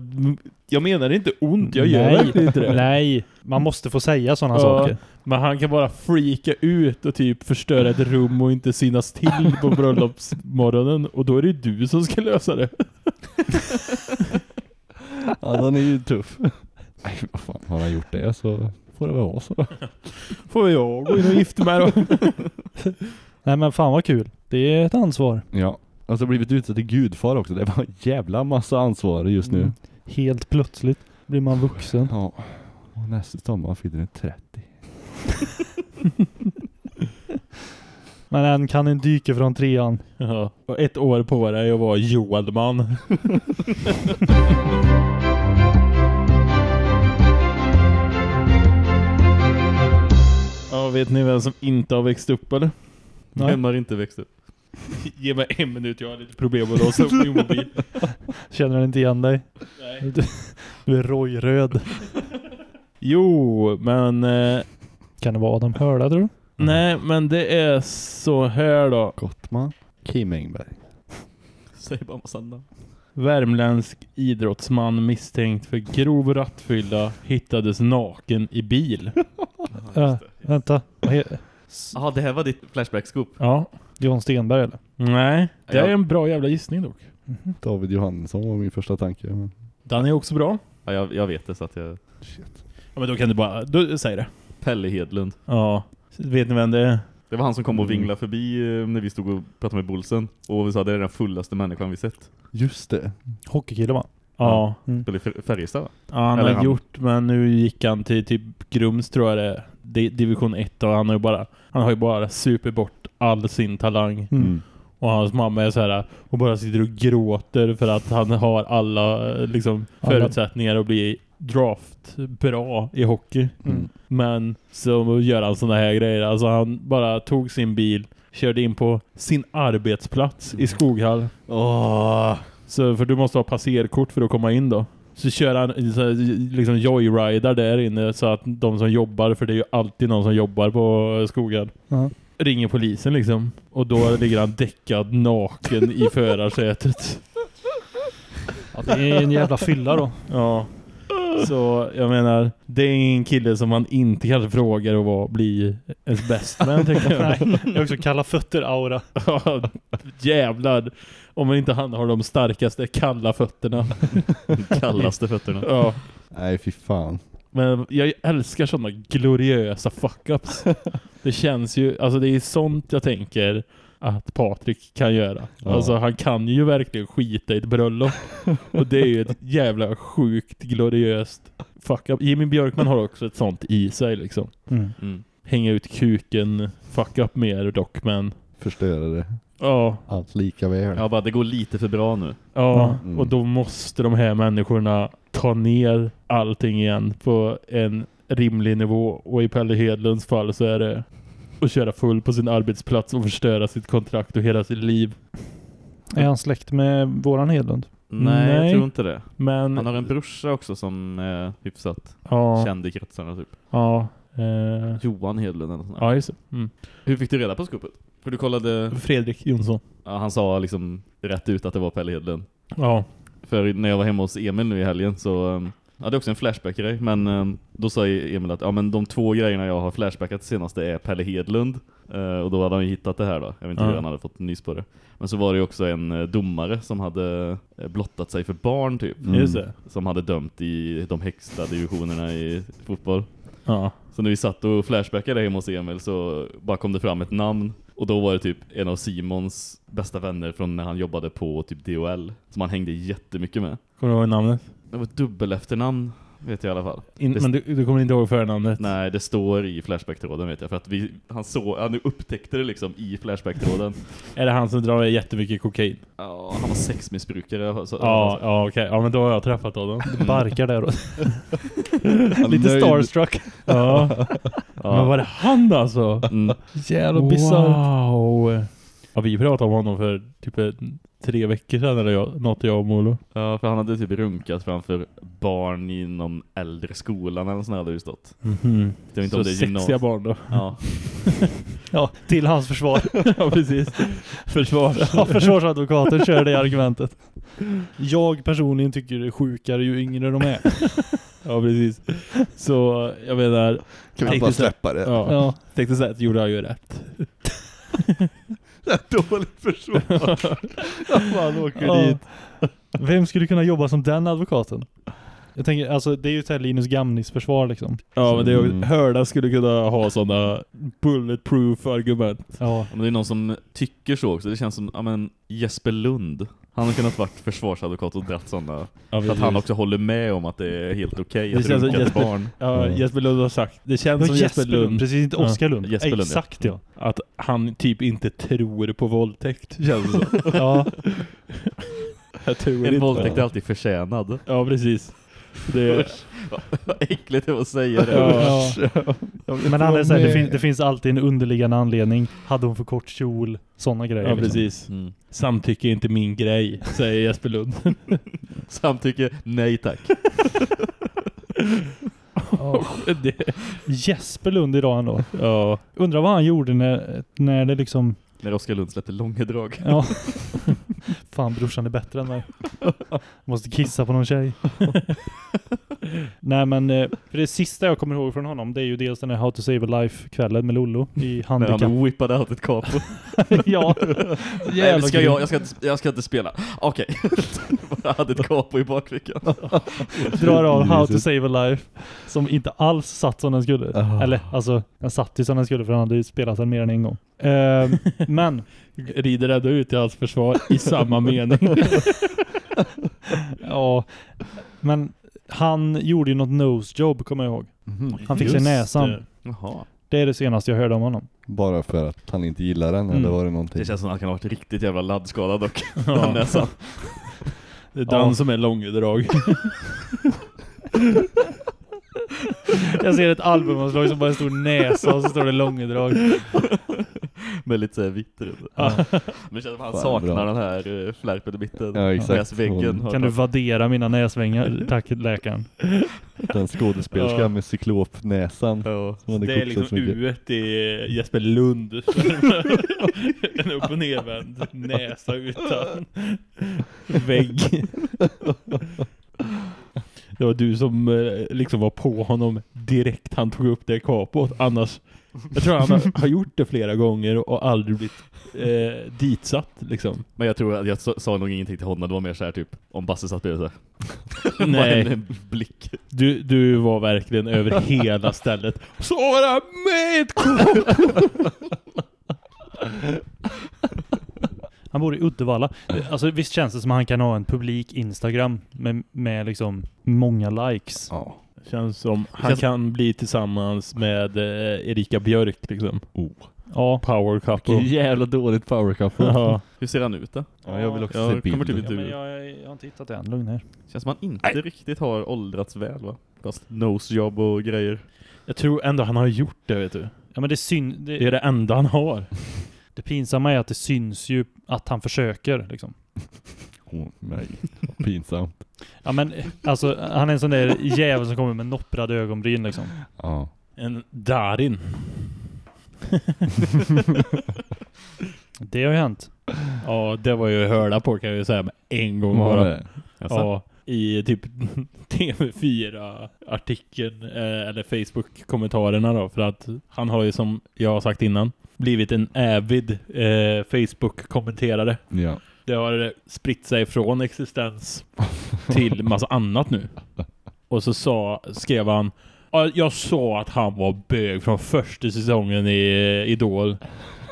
jag menar inte ont, jag gör Nej. verkligen inte det. Nej, man måste få säga sådana Ja. saker. Men han kan bara freaka ut och typ förstöra ett rum och inte synas till på bröllopsmorgonen. Och då är det du som ska lösa det. Ja, den är ju tuff. Nej, vad fan, har han gjort det så får det vara så. Får jag gå in och gifta mig då? Nej men fan vad kul. Det är ett ansvar. Ja. Och så blivit utsedd till gudfar också. Det var en jävla massa ansvar just nu. Mm. Helt plötsligt blir man vuxen. Ja. Och nästa sommar fyller den 30. Men än kan en dyka från trean. Ja. Och ett år på dig och vara Joalman. Ja, vet ni vem som inte har växt upp eller? Nej. Vem har inte växt upp? Ge mig en minut, jag har lite problem att låsa upp min mobil. Känner den inte igen dig? Nej. Du, du är rojröd. Jo, men eh, Kan det vara Adam Hörda tror du? Nej, men det är så här då. Gottman. Kim Engberg. Säg bara massa namn. Värmländsk idrottsman misstänkt för grov rattfylla hittades naken i bil. Ja, vänta. Vad he- S- Jaha, det här var ditt flashback-scoop. Ja. John Stenberg eller? Nej, det är Ja. en bra jävla gissning dock. David Johansson var min första tanke. Men... Den är också bra. Ja, jag, jag vet det så att jag... Ja, men då kan du bara... Du säger det. Pelle Hedlund. Ja. Vet ni vem det är? Det var han som kom och Mm. vinglade förbi eh, när vi stod och pratade med Bolsen. Och vi sa det är den fullaste människan vi sett. Just det. Hockeykille va? Ja. Eller Fär- Färjestad va? Ja, han Eller har han. gjort, men nu gick han till typ Grums tror jag det är. Di- Division 1 och han har ju bara han har ju bara super bort all sin talang. Mm. Och hans mamma är så här och bara sitter och gråter för att han har alla eh, liksom förutsättningar att bli draft bra i hockey. Mm. Men så gör han såna här grejer. Alltså han bara tog sin bil, körde in på sin arbetsplats i Skoghall. Åh! Så för du måste ha passerkort för att komma in då. Så kör han så liksom joyrider där inne så att de som jobbar, för det är ju alltid någon som jobbar på Skoghall. Ja. Ringer polisen liksom. Och då ligger han däckad naken i förarsätet. Ja, det är en jävla fylla då. Ja. Så jag menar, det är en kille som man inte kanske frågar att vara, bli ens bäst med tänker jag. Nej, är också kalla fötter-aura. Ja, jävlar. Om inte han har de starkaste kalla fötterna. Kallaste fötterna. Ja. Nej, fy fan. Men jag älskar sådana gloriösa fuck-ups. Det känns ju, alltså det är sånt jag tänker att Patrik kan göra. Ja. Alltså han kan ju verkligen skita i ett bröllop. Och det är ju ett jävla sjukt gloriöst fuck-up. Jimmy Björkman har också ett sånt i sig liksom. Mm. Mm. Hänga ut kuken, fuck-up mer dock, men Förstöra det. Ja, Allt lika väl. Ja, bara det går lite för bra nu. ja. Mm. Och då måste de här människorna ta ner allting igen på en rimlig nivå. Och i Pelle Hedlunds fall så är det att köra full på sin arbetsplats och förstöra sitt kontrakt och hela sitt liv. Är han släkt med våran Hedlund? Nej, Nej. jag tror inte det. Men Han har en brorsa också som är hyfsat ja, känd i kretsarna typ. ja, eh, Johan Hedlund eller sånt ja, just det. Mm. Hur fick du reda på skopet? För du kollade, Fredrik Jonsson. ja, han sa liksom rätt ut att det var Pelle Hedlund. Ja, För när jag var hemma hos Emil nu i helgen så um, ja, det är också en flashback-grej. Men um, då sa Emil att ja, men de två grejerna jag har flashbackat senaste är Pelle Hedlund. Eh, och då hade han ju hittat det här då. Jag vet inte Ja. hur han hade fått nys på det. Men så var det ju också en eh, domare som hade eh, blottat sig för barn typ. Mm. Som hade dömt i de högsta divisionerna i fotboll. Ja. Så när vi satt och flashbackade hemma hos Emil så bara kom det fram ett namn. Och då var det typ en av Simons bästa vänner från när han jobbade på typ DOL. Som han hängde jättemycket med. Kommer du ihåg namnet? Det var ett dubbel efternamn vet jag i alla fall. In, Det- men du, du kommer inte ihåg förnamnet? Nej, det står i Flashback-tråden vet jag. För att vi, han såg, han upptäckte det liksom i Flashback-tråden. Är det han som drar jättemycket kokain? Ja, han var sexmissbrukare. Så, Ja, ja okej. Ja, men då har jag träffat honom. Det barkar där. Lite nöjd. starstruck. Ja. Men var det han alltså? Mm. Jävla bisarrt. Ja, vi pratade om honom för typ tre veckor sedan eller jag, något jag och Molo. Ja, för han hade typ runkat framför barn inom äldre skolan eller sånt hade det stått. Jag vet inte Så om det är sexiga gymnasiet. barn då. Ja. Ja, till hans försvar. ja, precis. Försvar. Ja, försvarsadvokaten kör det argumentet. Jag personligen tycker det är sjukare ju yngre de är. Ja, precis. Så jag menar, Kan vi bara släppa det? ja. Ja. tänkte säga att gjorde jag ju rätt. Dåligt försvar. Han åker Ja. dit. Vem skulle kunna jobba som den advokaten? Jag tänker, alltså det är ju så här Linus Gamnis försvar liksom. Ja, men det är, Mm. Hörda skulle kunna ha sådana bulletproof argument. Ja. Men det är någon som tycker så också. Det känns som, ja men Jesper Lund. Han har kunnat varit försvarsadvokat och dratt sådana. Ja, För att han också håller med om att det är helt okej Det att känns som runka Jesper- barn. Ja, Ja. Jesper Lund har sagt. Det känns Ja, som Jesper Lund. Precis, inte Ja. Oskar Lund. Jesper Lund, ja. Exakt ja. Att han typ inte tror på våldtäkt, känns det som. ja. Jag tror En inte. våldtäkt är alltid förtjänad. Ja, precis. Det, Vad äckligt det var att säga det. Ja. Ja. Men han är så här, det, fin det finns alltid en underliggande anledning. Hade hon för kort kjol? Sådana grejer. ja, liksom. precis. Mm. Samtycke är inte min grej, säger Jesper Lund. Samtycke, nej tack. det, Jesper Lund idag ändå. ja. Undrar vad han gjorde när, när det liksom... När Oskar Lund släppte Långedrag. Ja. Fan brorsan är bättre än mig. Måste kissa på någon tjej. Nej men eh, för det sista jag kommer ihåg från honom det är ju dels den här How to Save a Life-kvällen med Lollo i När handikapp. han whippade out ett capo. ja. Nej, ska jag, jag, ska inte, jag ska inte spela. Okej. jag hade ett capo i bakfickan. drar av How to Save a Life som inte alls satt som den skulle. Eller alltså, den satt ju som den skulle för han hade ju spelat den mer än en gång. Ehm, men, Rider ändå ut i hans försvar i samma mening. ja, men han gjorde ju något nosejob kommer jag ihåg. Mhm. Han fick sig näsan. det. Jaha. Det är det senaste jag hörde om honom. Bara för att han inte gillar den, Mm. eller var det någonting? Det känns som att han kan ha varit riktigt jävla laddskadad dock. Ja. Näsan. Det är den Ja. som är långdrag. Jag ser ett albumomslag som bara en stor näsa och så står det långdrag. Med lite såhär vitt. Ja. Men det känns som att han Fan, saknar bra. den här uh, i mitten. Ja, exakt. Näsväggen. Kan du vaddera mina näsvängar? Tack läkaren. Den skådespelerskan Ja. med cyklopnäsan. Ja. Det är liksom uet i Jesper Lund. en upp och nervänd näsa utan vägg. Det var du som eh, liksom var på honom direkt han tog upp det kapot. Annars, jag tror han har, har gjort det flera gånger och aldrig blivit eh, ditsatt liksom. Men jag tror att jag sa, nog ingenting till honom. Det var mer såhär typ om Basse satt bredvid såhär. Nej. En, blick. Du, du var verkligen över hela stället. Så det med ett! Han bor i Uddevalla. Alltså visst känns det som att han kan ha en publik Instagram med, med liksom många likes. Ja. Känns som han Känns- kan bli tillsammans med eh, Erika Björk liksom. Ja, Power couple. Vilket jävla dåligt power couple. Ja. Hur ser han ut då? Ja, jag vill också Jag se kommer typ bilden. inte ja men jag, jag har inte hittat det än. Lugn här. Känns som att han inte riktigt har åldrats väl va? Fast nosejob och grejer. Jag tror ändå han har gjort det vet du. Ja men det, syn, Det är det, det enda han har. det pinsamma är att det syns ju att han försöker liksom. Åh, nej, vad pinsamt. Ja men alltså han är en sån där jävel som kommer med nopprade ögonbryn liksom. Ja. En Darin. Det har ju hänt. Ja, det var ju hörda på kan jag ju säga med en gång Var bara. det? Ja, i typ TV4-artikeln eh, eller Facebook-kommentarerna då. För att han har ju som jag har sagt innan blivit en avid eh, Facebook-kommenterare. Ja. Det har spritt sig från existens till massa annat nu. Och så sa, skrev han "Ja, jag sa att han var bög från första säsongen i eh, Idol.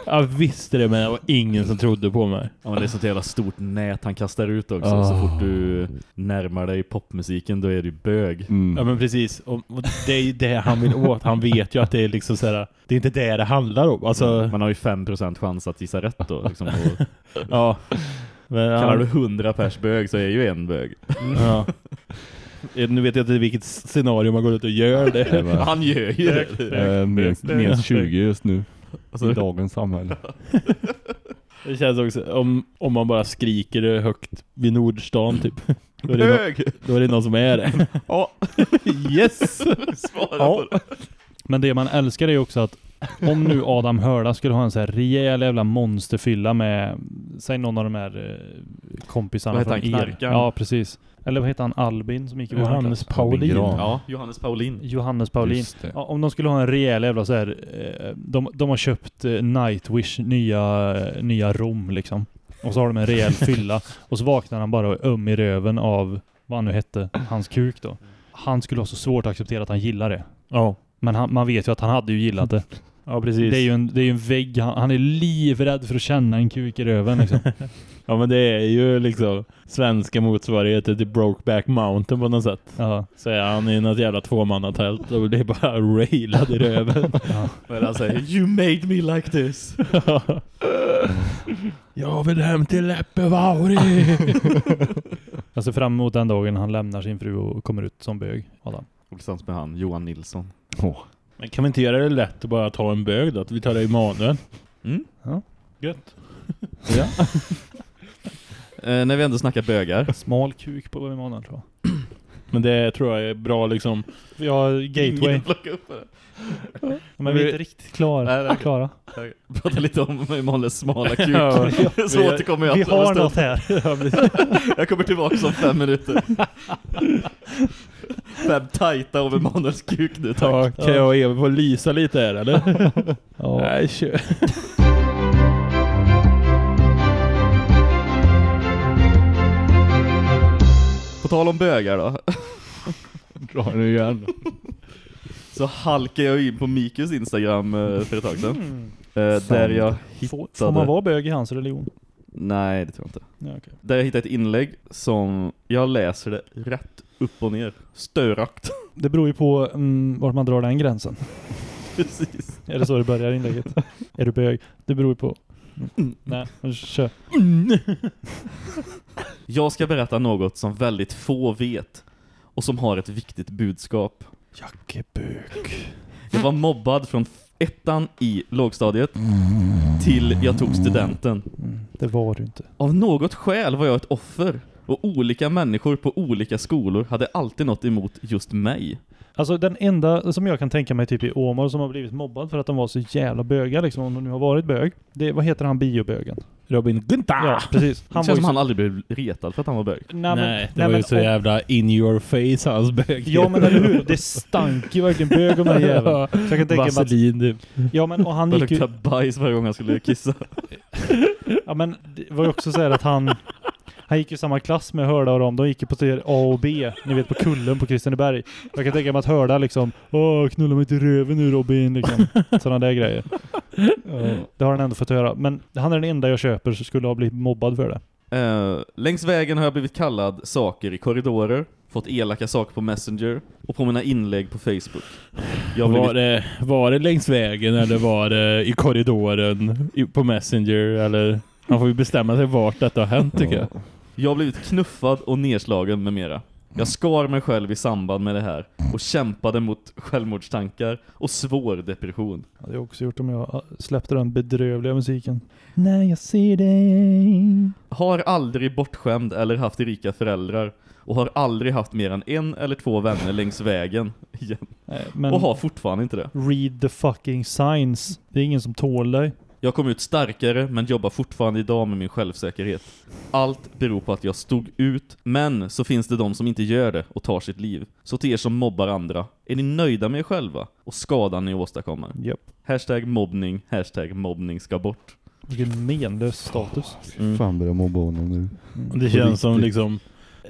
Jag visste det men det var ingen som trodde på mig. Ja, men det är sånt jävla stort nät han kastar ut också. Så Ah. fort du närmar dig popmusiken då är du bög. Mm. Ja men precis. Och, det är ju det han vill åt. Han vet ju att det är liksom såhär, det är inte det det handlar om. Alltså, Man har ju 5% chans att gissa rätt då. Liksom, och ja. Men, kallar du ja, 100 pers bög så är ju en bög. ja. Eh, Nu vet jag inte vilket scenario man går ut och gör Det Han gör ju det. eh, minst, minst 20 just nu. Alltså, I dagens samhälle. Det känns också, om, om man bara skriker det högt vid Nordstan typ. Då är det, no då är det någon som är det. Ja, Yes! svara Ja. på det. Men det man älskar är också att om nu Adam Hörda skulle ha en så här rejäl jävla monsterfylla med, säg någon av de här eh, kompisarna Vad heter från er. Ja, precis. Eller vad heter han? Albin som gick i vår Johannes klass? Paulin. Ja, Johannes Paulin. Johannes Paulin. Ja, om de skulle ha en rejäl jävla så här, eh, de, de har köpt eh, Nightwish nya, nya rom liksom. Och så har de en rejäl fylla. Och så vaknar han bara öm i röven av, vad han nu hette, hans kuk då. Han skulle ha så svårt att acceptera att han gillar det. Ja. Men han, man vet ju att han hade ju gillat det. Ja, precis. Det är ju en, det är en vägg. Han, han är livrädd för att känna en kuk i röven liksom. Ja, men det är ju liksom svenska motsvarigheten till Brokeback Mountain på något sätt. Ja. Så är han i något jävla tvåmannatält och är bara railad i röven. ja. Men han säger You made me like this. Jag vill hem till Leppevauri. Jag ser fram emot den dagen han lämnar sin fru och kommer ut som bög. Adam. Och tillsammans med han, Johan Nilsson. Åh. Men kan vi inte göra det lätt att bara ta en bög då? Att vi tar det i Emanuel. Mm. Gött. Eh, när vi ändå snackar bögar. Smal kuk på Emanuel tror jag. Men det tror jag är bra liksom. Vi har Gateway. Upp det. Men vi är inte riktigt klara. Nej, nej. klara. Jag pratar lite om Emanuels smala kuk. Ja, Så vi- återkommer jag Vi har något här. Jag kommer tillbaka om fem minuter. Fem tajta om Emanuels kuk nu, tack. Ja, kan jag och Eva få lysa lite här eller? Ja. Nej, kör. På tal om bögar då. Dra nu igen. Så halkade jag in på Mikus Instagram eh, för ett tag sedan. Eh, där jag hittade... får man vara bög i hans religion? Nej, det tror jag inte. Ja, okej. Där jag hittade ett inlägg som, jag läser det rätt upp och ner. Störakt. Det beror ju på mm, vart man drar den gränsen. Precis. Är det så det börjar inlägget? är du bög? Det beror ju på. Mm. Nej, kör. Jag ska berätta något som väldigt få vet och som har ett viktigt budskap. Jag är bög. Jag var mobbad från ettan i lågstadiet till jag tog studenten. Det var du inte. Av något skäl var jag ett offer och olika människor på olika skolor hade alltid något emot just mig. Alltså den enda som jag kan tänka mig typ i Åmål som har blivit mobbad för att de var så jävla böga liksom, om de nu har varit bög. Det, vad heter han biobögen? Robin Gunta! Ja, precis. Han Han känns som så- han aldrig blev retad för att han var bög. Nej, Nej, men, det nej, var ju så om- jävla in your face hans bög. Ja men eller hur? Det stank ju verkligen bög om den här jäveln. Så jag kan tänka Vaselin typ. Ja men och han gick ju, bajs varje gång han skulle kissa. ja men det var ju också så här att han han gick ju i samma klass med Hörda och dem. De gick ju på A och B. Ni vet på kullen på Kristineberg. Jag kan tänka mig att Hörda liksom Åh, knulla mig till röven nu Robin liksom. Sådana där grejer. Det har han ändå fått höra. Men han är den enda jag köper som skulle ha blivit mobbad för det. Eh, längs vägen har jag blivit kallad saker i korridorer, fått elaka saker på Messenger och på mina inlägg på Facebook. Jag Var blivit, det, var det längs vägen eller var det i korridoren i, på Messenger eller? Han får ju bestämma sig vart detta har hänt tycker jag. Jag har blivit knuffad och nedslagen med mera. Jag skar mig själv i samband med det här och kämpade mot självmordstankar och svår depression. Det hade jag också gjort om jag släppte den bedrövliga musiken. När jag ser dig. Har aldrig bortskämd eller haft rika föräldrar och har aldrig haft mer än en eller två vänner längs vägen igen. Nej, Men Och har fortfarande inte det. read the fucking signs. Det är ingen som tål dig. Jag kom ut starkare men jobbar fortfarande idag med min självsäkerhet. Allt beror på att jag stod ut, men så finns det de som inte gör det och tar sitt liv. Så till er som mobbar andra, är ni nöjda med er själva och skadan ni åstadkommer? Japp. Hashtag mobbning, hashtag mobbning ska bort. Vilken menlös status. Mm. Fan börjar mobba honom nu. Det känns som liksom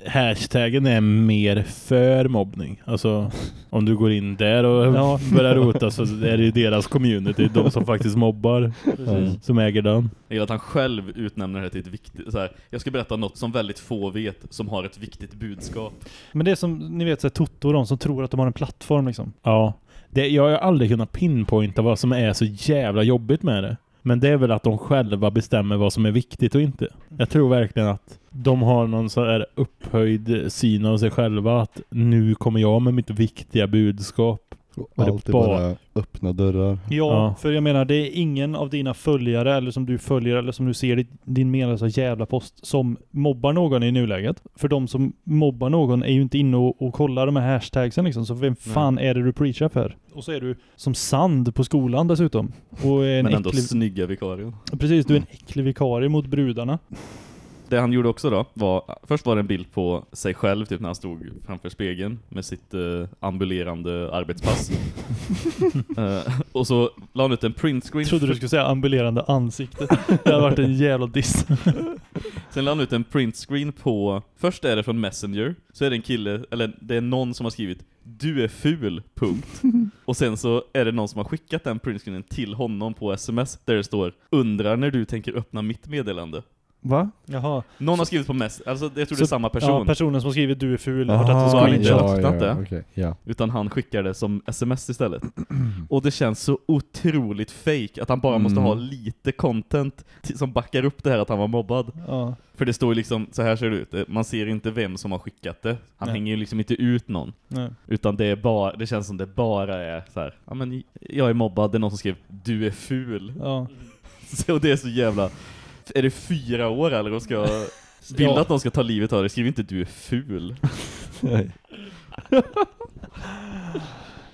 Hashtaggen är mer för mobbning. Alltså om du går in där och Ja. börjar rota så är det ju deras community, de som faktiskt mobbar, Precis. som äger den. Jag gillar att han själv utnämner det till ett viktigt, så här, jag ska berätta något som väldigt få vet, som har ett viktigt budskap. Men det är som, ni vet, så här, Toto de som tror att de har en plattform liksom. Ja. Det, jag har aldrig kunnat pinpointa vad som är så jävla jobbigt med det. Men det är väl att de själva bestämmer vad som är viktigt och inte. Jag tror verkligen att de har någon så här upphöjd syn av sig själva att nu kommer jag med mitt viktiga budskap. Och allt är bara- bara öppna dörrar. Ja, Ja. för jag menar det är ingen av dina följare eller som du följer eller som du ser i din menlösa jävla post som mobbar någon i nuläget. För de som mobbar någon är ju inte inne och, och kollar de här hashtagsen liksom. Så vem fan är det du preachar för? Och så är du som sand på skolan dessutom. Och är en Men ändå äcklig, snygga vikarien. precis, du är en äcklig vikarie mot brudarna. Det han gjorde också då var, först var det en bild på sig själv typ när han stod framför spegeln med sitt eh, ambulerande arbetspass. Eh, och så la han ut en printscreen. Trodde du skulle säga ambulerande ansikte. Det hade varit en jävla diss. Sen la han ut en printscreen på, först är det från Messenger, så är det en kille, eller det är någon som har skrivit Du är ful, punkt. Och sen så är det någon som har skickat den printscreenen till honom på sms, där det står Undrar när du tänker öppna mitt meddelande. Va? Jaha. Någon har skrivit på mess, alltså jag tror det Så- är samma person. Ja, personen som skrivit du är ful har Aha, tagit så han en inte screenshot. ja, öppnat det. okej, ja. Utan han skickar det som sms istället. Och det känns så otroligt fake att han bara måste Mm. ha lite content som backar upp det här att han var mobbad. Ja. För det står ju liksom, så här ser det ut. Man ser inte vem som har skickat det. Han Nej. hänger ju liksom inte ut någon. Nej. Utan det är bara, det känns som det bara är så här. ja men jag är mobbad, det är någon som skrev du är ful. Ja. Så det är så jävla, är det fyra år eller? Ska, vill Ja. att någon ska ta livet av dig, skriv inte du är ful. Nej.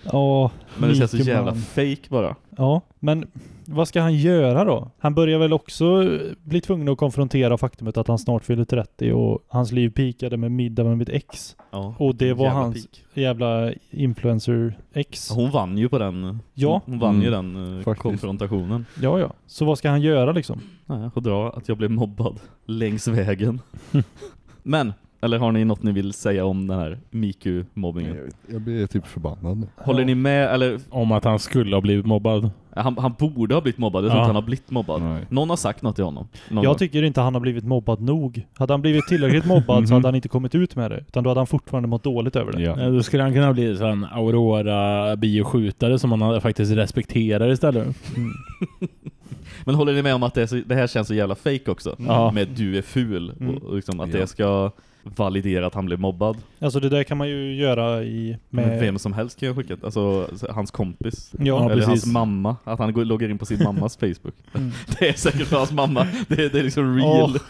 Ja, Men det känns så jävla man. fake bara. Ja, men vad ska han göra då? Han börjar väl också eh, bli tvungen att konfrontera faktumet att han snart fyller 30 och hans liv pikade med middag med mitt ex. Ja. Och det var Jävla hans peak. jävla influencer-ex. Hon vann ju på den. Ja. Hon vann ju Mm, den eh, faktiskt. konfrontationen. Ja, ja. Så vad ska han göra liksom? Nej, jag får dra att jag blev mobbad längs vägen. Men, eller har ni något ni vill säga om den här Miku-mobbingen? Jag, blir typ förbannad. Håller ni med, eller Om att han skulle ha blivit mobbad. han, han borde ha blivit mobbad, jag tror Ja. inte han har blivit mobbad. Nej. Någon har sagt något till honom. Någon Jag gång. tycker inte han har blivit mobbad nog. Hade han blivit tillräckligt mobbad så hade han inte kommit ut med det. Utan då hade han fortfarande mått dåligt över det. Ja. Då skulle han kunna bli en Aurora bioskjutare som man faktiskt respekterar istället. Men håller ni med om att det, så, det här känns så jävla fake också? Ja. Med du är ful. Mm. Och, och liksom att Ja. det ska validera att han blev mobbad. Alltså det där kan man ju göra i... Med... vem som helst kan jag skicka. Alltså hans kompis. Ja, Eller precis. hans mamma. Att han loggar in på sin mammas Facebook. Mm. Det är säkert för hans mamma. Det är, det är liksom real.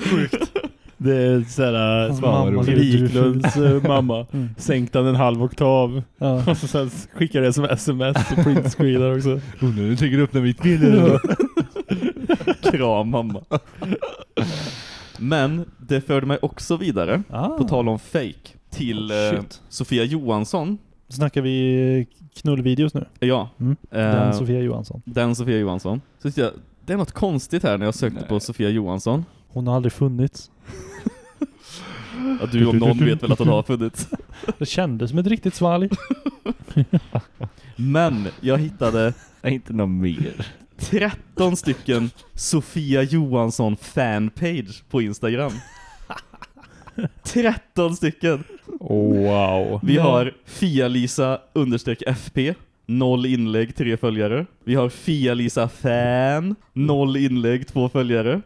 Det är såhär ut Wiklunds mamma. Mm. Sänkt han en halv oktav. Ja. Och så sen skickar det som sms och printscreenar också. Undrar hur du tänker öppna mitt bild. Kram mamma. Men det förde mig också vidare, Ah. på tal om fake, till Oh, eh. Sofia Johansson. Snackar vi knullvideos nu? Ja, Mm. eh, Den Sofia Johansson. den Sofia Johansson. Så jag, det är något konstigt här när jag sökte Nej. på Sofia Johansson. Hon har aldrig funnits. Ja, du om någon vet väl att hon har funnits. Det kändes som ett riktigt svalg. Men jag hittade Nej, inte något mer. 13 stycken Sofia Johansson fanpage på Instagram. 13 stycken! Wow. Vi har Fia-Lisa understreck FP, noll inlägg, tre följare. Vi har Fia-Lisa fan, noll inlägg, två följare.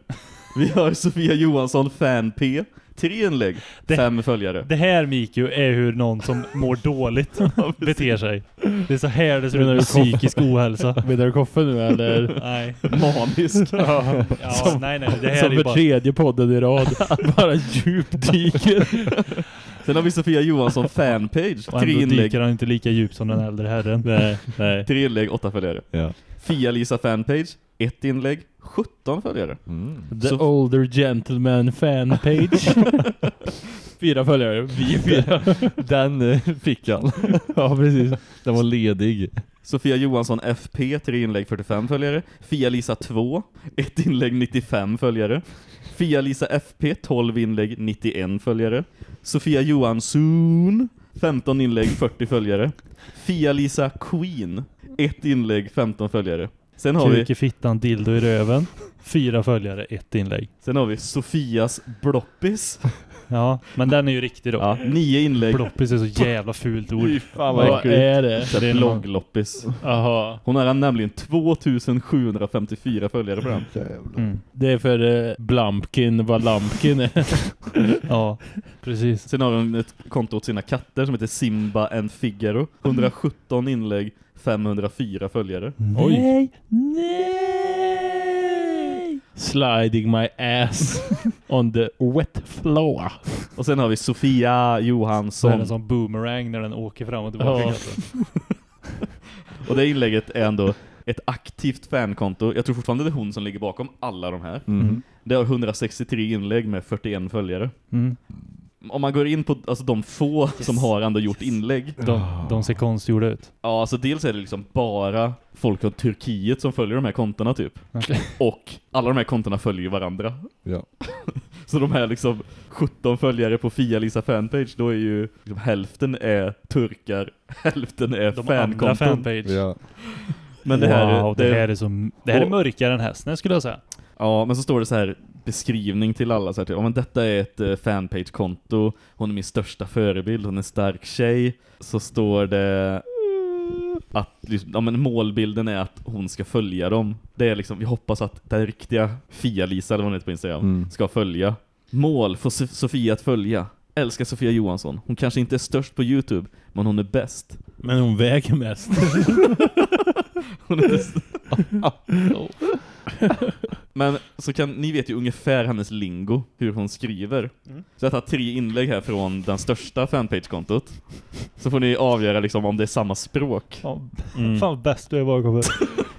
Vi har Sofia Johansson fan P, tre inlägg, Det- fem följare. Det här Miku är hur någon som mår dåligt beter sig. Det är så här det ser ut med psykisk ohälsa. Menar du koffe nu eller? Nej. Manisk. Ja. Ja, Som- nej, nej. Det här Som är ju bara... tredje podden i rad. Bara djupdyker. Sen har vi Sofia Johansson fanpage, Och tre ändå inlägg, dyker han inte lika djupt som den äldre herren. nej, nej. tre inlägg, åtta följare. Ja. Fia-Lisa fanpage, ett inlägg, 17 följare. Mm. The Så- Older Gentleman fanpage. Fyra följare. Vi fyra. Den eh, fick han. Ja, precis. Den var ledig. Sofia Johansson FP, tre inlägg 45 följare. Fia-Lisa 2, ett inlägg 95 följare. Fia-Lisa FP, 12 inlägg 91 följare. Sofia Johansson, 15 inlägg 40 följare. Fia-Lisa Queen, ett inlägg 15 följare. Sen har, vi, Kuk i fittan, dildo i röven. Fyra följare, ett inlägg. sen har vi Sofias Bloppis, Ja, men den är ju riktig då. ja, 9 inlägg. Bloppis är så jävla fult ord. Fan vad är det? Så här Bloggloppis. Jaha. Hon har nämligen 2754 följare på den. Mm. Det är för eh, Blampkin vad Lampkin är. Ja, precis. Sen har hon ett konto åt sina katter som heter Simba and Figaro. 117 inlägg, 504 följare. Oj. Nej, nej! Sliding my ass on the wet floor. Och sen har vi Sofia är den Johansson. som boomerang när den åker fram och tillbaka. Ja. Och det inlägget är ändå ett aktivt fankonto. Jag tror fortfarande det är hon som ligger bakom alla de här. Mm. Det har 163 inlägg med 41 följare. Mm. Om man går in på alltså, de få som har ändå gjort inlägg. De, de ser konstgjorda ut. Ja, alltså dels är det liksom bara folk från Turkiet som följer de här kontona typ. Okej. Och alla de här kontona följer varandra. Ja. Så de här liksom 17 följare på Fia-Lisa fanpage, då är ju liksom, hälften är turkar, hälften är De andra fankonton. fanpage. Ja. Men det här, wow, det, här är så, det här är mörkare än hästen skulle jag säga. Ja, men så står det så här beskrivning till alla så här, typ, ja men detta är ett uh, fanpage-konto, hon är min största förebild, hon är en stark tjej. Så står det att liksom, ja, men målbilden är att hon ska följa dem. Det är liksom, vi hoppas att den riktiga Fia-Lisa, eller vad hon heter på Instagram, Mm. ska följa. Mål för So- Sofia att följa. Älskar Sofia Johansson. Hon kanske inte är störst på Youtube, men hon är bäst. Men hon väger mest. Hon är bäst. men så kan, ni vet ju ungefär hennes lingo, hur hon skriver. Mm. Så jag tar tre inlägg här från den största fanpage-kontot. Så får ni avgöra liksom om det är samma språk. Ja, Mm. Fan bäst du är bakom.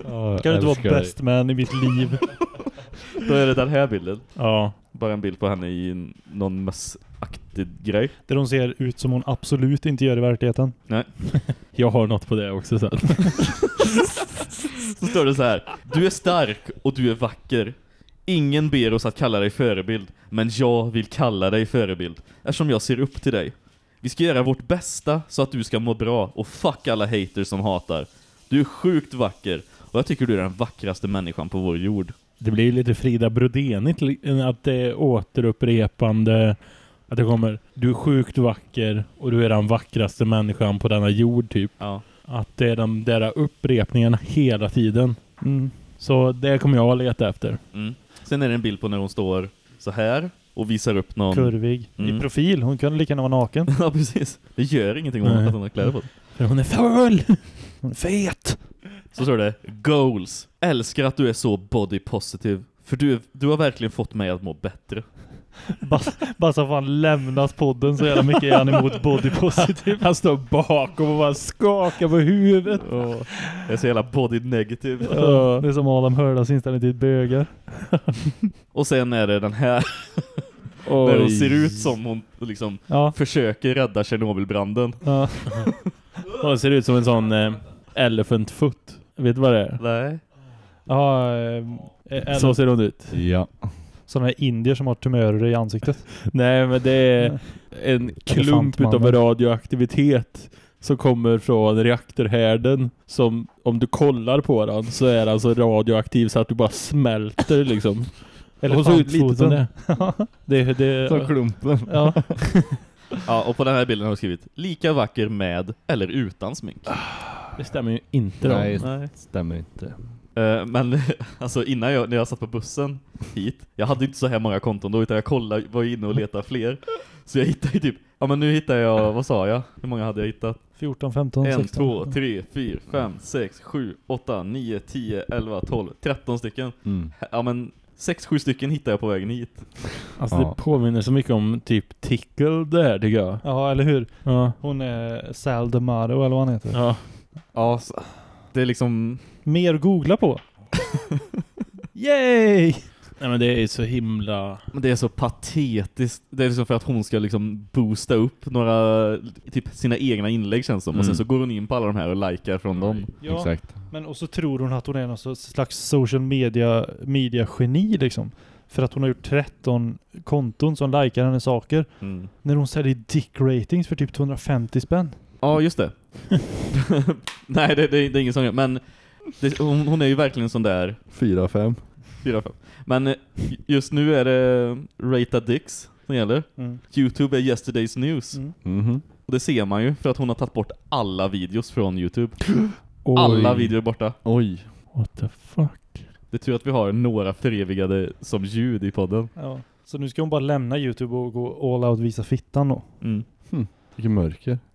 Ja, Kan du inte vara bäst man i mitt liv? Då är det den här bilden. Ja. Bara en bild på henne i någon mössaktig grej. Där hon ser ut som hon absolut inte gör i verkligheten. Jag har något på det också sen. Så står det så här. Du är stark och du är vacker. Ingen ber oss att kalla dig förebild, men jag vill kalla dig förebild, eftersom jag ser upp till dig. Vi ska göra vårt bästa så att du ska må bra och fuck alla haters som hatar. Du är sjukt vacker och jag tycker du är den vackraste människan på vår jord. Det blir ju lite Frida Brodenigt att det är återupprepande att det kommer du är sjukt vacker och du är den vackraste människan på denna jord typ. Ja. Att det är de där upprepningarna hela tiden. Mm. Så det kommer jag att leta efter. Mm. Sen är det en bild på när hon står så här och visar upp någon... Kurvig. Mm. I profil. Hon kan lika gärna vara naken. ja, precis. Det gör ingenting om Nej. att hon har kläder på sig. För hon är full! Hon är fet. Så står det Goals. Älskar att du är så body positive. För du, du har verkligen fått mig att må bättre. Bara så fan lämnat podden så jävla mycket är han emot body positive. Han står bakom och bara skakar på huvudet. Jag är så jävla body negative. Ja, det är som Adam Hördas inställning till bögar. Och sen är det den här. Där hon ser ut som hon liksom Ja. försöker rädda Tjernobylbranden. ja. Hon ser ut som en sån eh, elephant foot. Vet du vad det är? Nej. Ja, eh, eller Så ser hon ut. Ja. sådana här indier som har tumörer i ansiktet. Nej men det är en klump Elefantmannen. radioaktivitet som kommer från reaktorhärden som om du kollar på den så är den så radioaktiv så att du bara smälter liksom. Hon såg ut lite som det. det, det Som klumpen. Ja. Ja, och på den här bilden har hon skrivit Lika vacker med eller utan smink. Det stämmer ju inte då. Nej, Nej. stämmer inte. Eh, men alltså innan jag, när jag satt på bussen hit, jag hade inte så här många konton då utan jag kollade, var inne och letade fler. Så jag hittade ju typ, ja men nu hittar jag, vad sa jag? Hur många hade jag hittat? 14, 15, 1, 16. 2, 3, 4, 5, 6, 7, 8, 9, 10, 11, 12, 13 stycken. Mm. Ja men 6-7 stycken hittade jag på vägen hit. Alltså Ja. det påminner så mycket om typ Tickle det här tycker jag. Ja, eller hur? Ja. Hon är Sal Demaro eller vad han heter. Ja. Ja, så, det är liksom, Mer att googla på. Yay! Nej men det är så himla... men det är så patetiskt. Det är liksom för att hon ska liksom boosta upp några, typ sina egna inlägg känns som. Och sen Mm. så går hon in på alla de här och likar från dem. Ja, Exakt. men och så tror hon att hon är någon slags social media, media geni liksom. För att hon har gjort 13 konton som likar hennes saker. Mm. När hon säljer dick ratings för typ 250 spänn. Ja, just det. Nej, det, det, det är ingen sån grej. Men det, hon, hon är ju verkligen sån där Fyra, fem. fyra, fem. Men eh, just nu är det Rata Dix som gäller. Mm. Youtube är yesterday's news. Mm. Mhm. Och det ser man ju för att hon har tagit bort alla videos från Youtube. Oj. Alla videor är borta. Oj. What the fuck? Det är tur att vi har några förevigade som ljud i podden. Ja. Så nu ska hon bara lämna Youtube och gå all out och visa fittan då. Mm. Vilket mörker.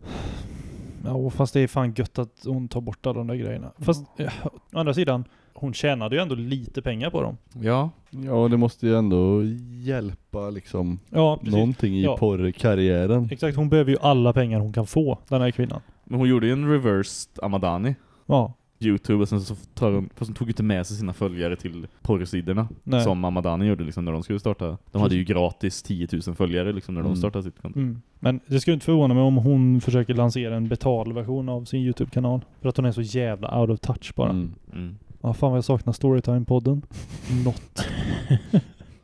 Ja, fast det är fan gött att hon tar bort alla de där grejerna. Fast, ja, å andra sidan, hon tjänade ju ändå lite pengar på dem. Ja. Ja, det måste ju ändå hjälpa liksom Ja, precis. någonting i Ja. porrkarriären. Exakt, hon behöver ju alla pengar hon kan få, den här kvinnan. Men hon gjorde ju en reversed Amadani. Ja, Youtube och sen så tar hon, fast hon tog inte med sig sina följare till porrsidorna nej. som Amadani gjorde liksom när de skulle starta. De hade ju gratis 10 000 följare liksom när de Mm. startade sitt konto. Mm. Men det skulle inte förvåna mig om hon försöker lansera en betalversion av sin Youtube-kanal. För att hon är så jävla out of touch bara. Mm. Mm. Ja, fan vad jag saknar Storytime-podden. Något.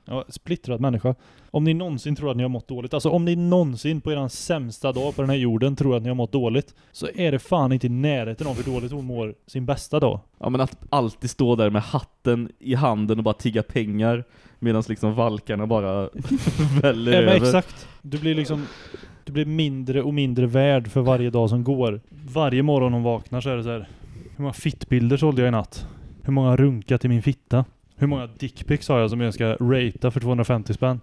Ja, splittrad människa. Om ni någonsin tror att ni har mått dåligt, alltså om ni någonsin på er sämsta dag på den här jorden tror att ni har mått dåligt, så är det fan inte i närheten av hur dåligt hon mår sin bästa dag. Ja men att alltid stå där med hatten i handen och bara tigga pengar medan liksom valkarna bara väller Ja, men över. exakt. Du blir liksom, du blir mindre och mindre värd för varje dag som går. Varje morgon hon vaknar så är det så här. Hur många fittbilder sålde jag i natt? Hur många runkat i min fitta? Hur många dickpics har jag som jag ska ratea för 250 spänn?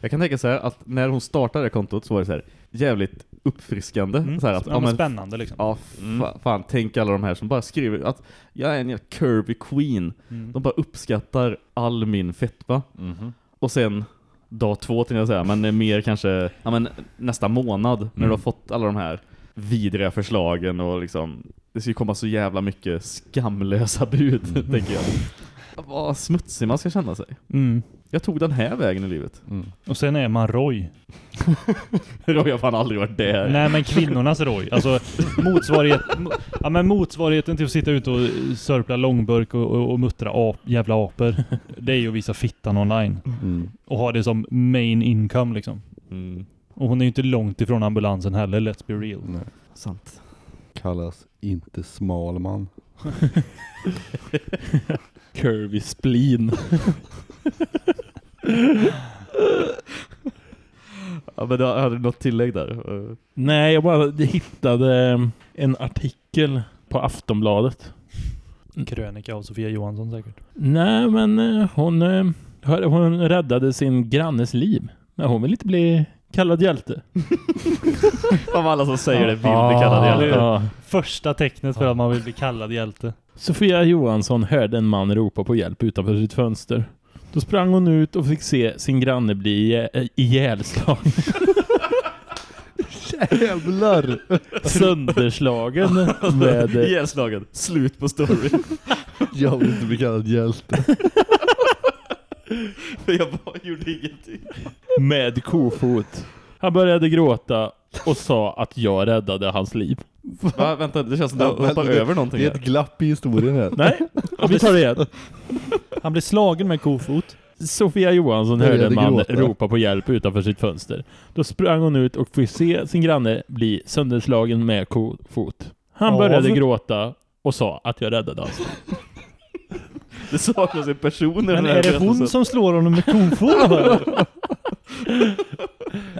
Jag kan tänka så här att när hon startade kontot så var det så här jävligt uppfriskande. Mm. Så här att, ja, men spännande liksom. Ja, fa fan, tänk alla de här som bara skriver att jag är en jävla curvy queen. Mm. De bara uppskattar all min fetma. Mhm. Och sen dag två till jag säga, men mer kanske ja, men nästa månad när Mm. du har fått alla de här vidriga förslagen och liksom det ska ju komma så jävla mycket skamlösa bud, tänker jag. Vad smutsig man ska känna sig. Mm. Jag tog den här vägen i livet. Mm. Och sen är man Roy. Roy har fan aldrig varit där. Nej men kvinnornas Roy. Alltså motsvarighet, mo- ja, men motsvarigheten till att sitta ute och sörpla långburk och, och, och muttra ap, jävla apor. Det är ju att visa fittan online. Mm. Och ha det som main income liksom. Mm, Och hon är ju inte långt ifrån ambulansen heller, let's be real. Nej. sant. Kallas inte smalman. Curvy spleen. Ja, men du hade något tillägg där? Nej, jag bara hittade en artikel på Aftonbladet. Krönika av Sofia Johansson säkert. Nej, men eh, hon, eh, hon räddade sin grannes liv. Men hon vill inte bli kallad hjälte. Av alla som säger det vill bli kallad hjälte. ja. Första tecknet för att man vill bli kallad hjälte. Sofia Johansson hörde en man ropa på hjälp utanför sitt fönster. Då sprang hon ut och fick se sin granne bli ihjä- ihjälslagen. Jävlar! Sönderslagen med, Ihjälslagen. Slut på storyn. Jag vill inte bli kallad hjälte. För jag bara gjorde ingenting. med kofot. Han började gråta och sa att jag räddade hans liv. Va, vänta, det känns som att Ja, du hoppar över någonting Det är här. ett glapp i historien här. Nej, vi tar det igen. Han blev slagen med kofot. Sofia Johansson hörde en man gråta. ropa på hjälp utanför sitt fönster. Då sprang hon ut och fick se sin granne bli sönderslagen med kofot. Han började gråta och sa att jag räddade hans liv. Det saknas en person i Men den här är det hon som slår honom med eller?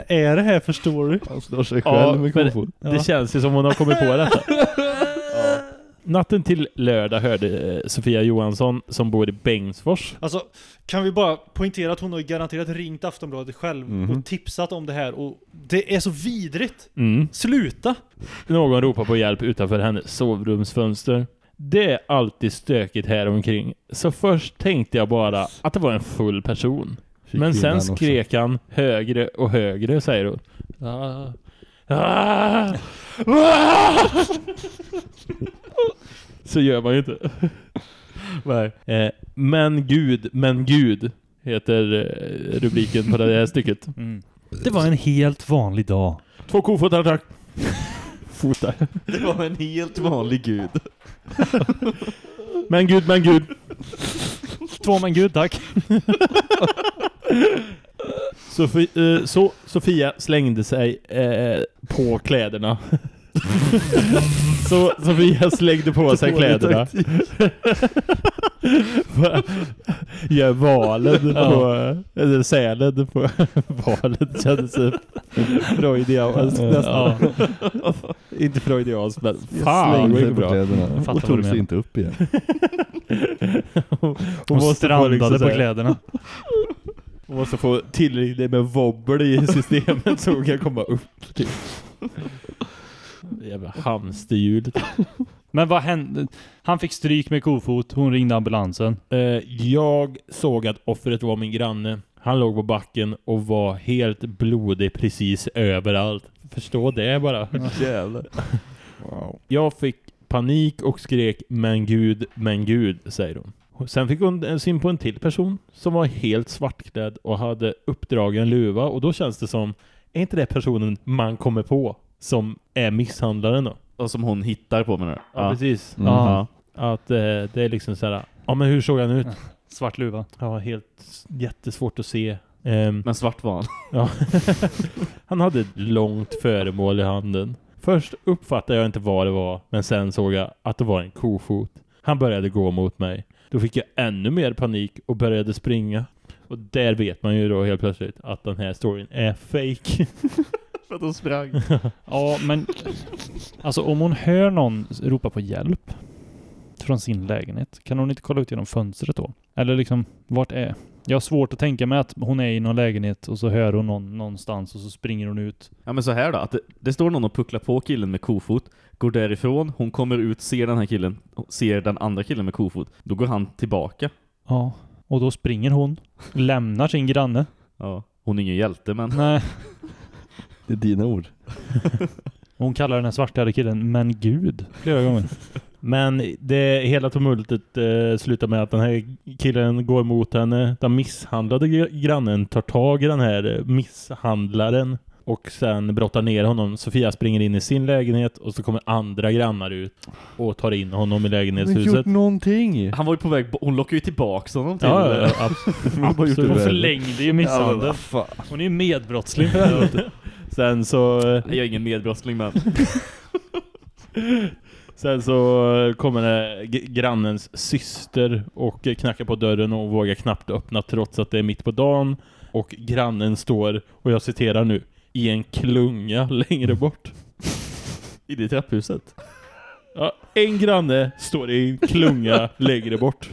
är det här för story? Han slår sig Ja, själv med men- kofot. Det känns ju som hon har kommit på detta. Natten till lördag hörde eh, Sofia Johansson, som bor i Bengtsfors, Alltså, kan vi bara poängtera att hon har garanterat ringt Aftonbladet själv Mhm. och tipsat om det här och det är så vidrigt! mm. Sluta! Någon ropar på hjälp utanför hennes sovrumsfönster. Det är alltid stökigt här omkring. Så först tänkte jag bara att det var en full person. Fick Men sen den också. skrek han högre och högre, säger hon. Ah. Ah. Ah. Så gör man ju inte. Nej. Eh, men gud, men gud, heter eh, rubriken på det här stycket. Det var en helt vanlig dag. Två kofotar, tack. Fotar. Det var en helt vanlig gud. Men gud, men gud. Två men gud tack. Sofi, eh, så Sofia slängde sig eh, på kläderna. Så Sofia slängde på sig kläderna. Gör valen på, eller sälen på valen kändes det freudianskt nästan. Inte freudianskt men fan vad på bra. kläderna vad tog sig inte upp igen. Hon Hon måste få strandade liksom på så här- kläderna. Hon måste få tillräckligt med wobbel i systemet så hon kan komma upp. Typ. Jävla hamsterhjul. Men vad hände? Han fick stryk med kofot, hon ringde ambulansen. Eh, jag såg att offret var min granne. Han låg på backen och var helt blodig precis överallt. Förstå det bara. Jävlar. Wow. Jag fick panik och skrek men gud, men gud, säger hon. Sen fick hon en syn på en till person som var helt svartklädd och hade uppdragen luva och då känns det som, är inte det personen man kommer på som är misshandlaren då? Och som hon hittar på menar du? Ja, precis. Mm. Ja. Att eh, det är liksom så här. ja men hur såg han ut? Svart luva. Ja, helt jättesvårt att se. Ehm, Men svart var han. ja. han hade ett långt föremål i handen. Först uppfattade jag inte vad det var, men sen såg jag att det var en kofot. Han började gå mot mig. Då fick jag ännu mer panik och började springa. Och där vet man ju då helt plötsligt att den här storyn är fake. För att hon sprang. Ja, men alltså om hon hör någon ropa på hjälp från sin lägenhet. Kan hon inte kolla ut genom fönstret då? Eller liksom, vart är... Jag har svårt att tänka mig att hon är i någon lägenhet och så hör hon någon någonstans och så springer hon ut. Ja men så här då, att det, det står någon och pucklar på killen med kofot, går därifrån, hon kommer ut, ser den här killen, ser den andra killen med kofot, då går han tillbaka. Ja. Och då springer hon, lämnar sin granne. Ja, hon är ingen hjälte men Nej. Det är dina ord. Hon kallar den här svartklädda killen men gud flera gånger. Men det hela tumultet eh, slutar med att den här killen går mot henne. Den misshandlade gr- grannen tar tag i den här eh, misshandlaren och sen brottar ner honom. Sofia springer in i sin lägenhet och så kommer andra grannar ut och tar in honom i Har gjort lägenhetshuset. någonting. han var ju på väg, hon lockade ju tillbaka honom till... Ja, ja, ja, abs- gjort absolut. Hon förlängde ju misshandeln. Hon är ju medbrottsling helvete. Sen så... eh, Jag är ingen medbrottsling men... Sen så kommer det g- grannens syster och knackar på dörren och vågar knappt öppna trots att det är mitt på dagen. Och grannen står, och jag citerar nu, i en klunga längre bort. I det trapphuset. Ja, en granne står i en klunga längre bort.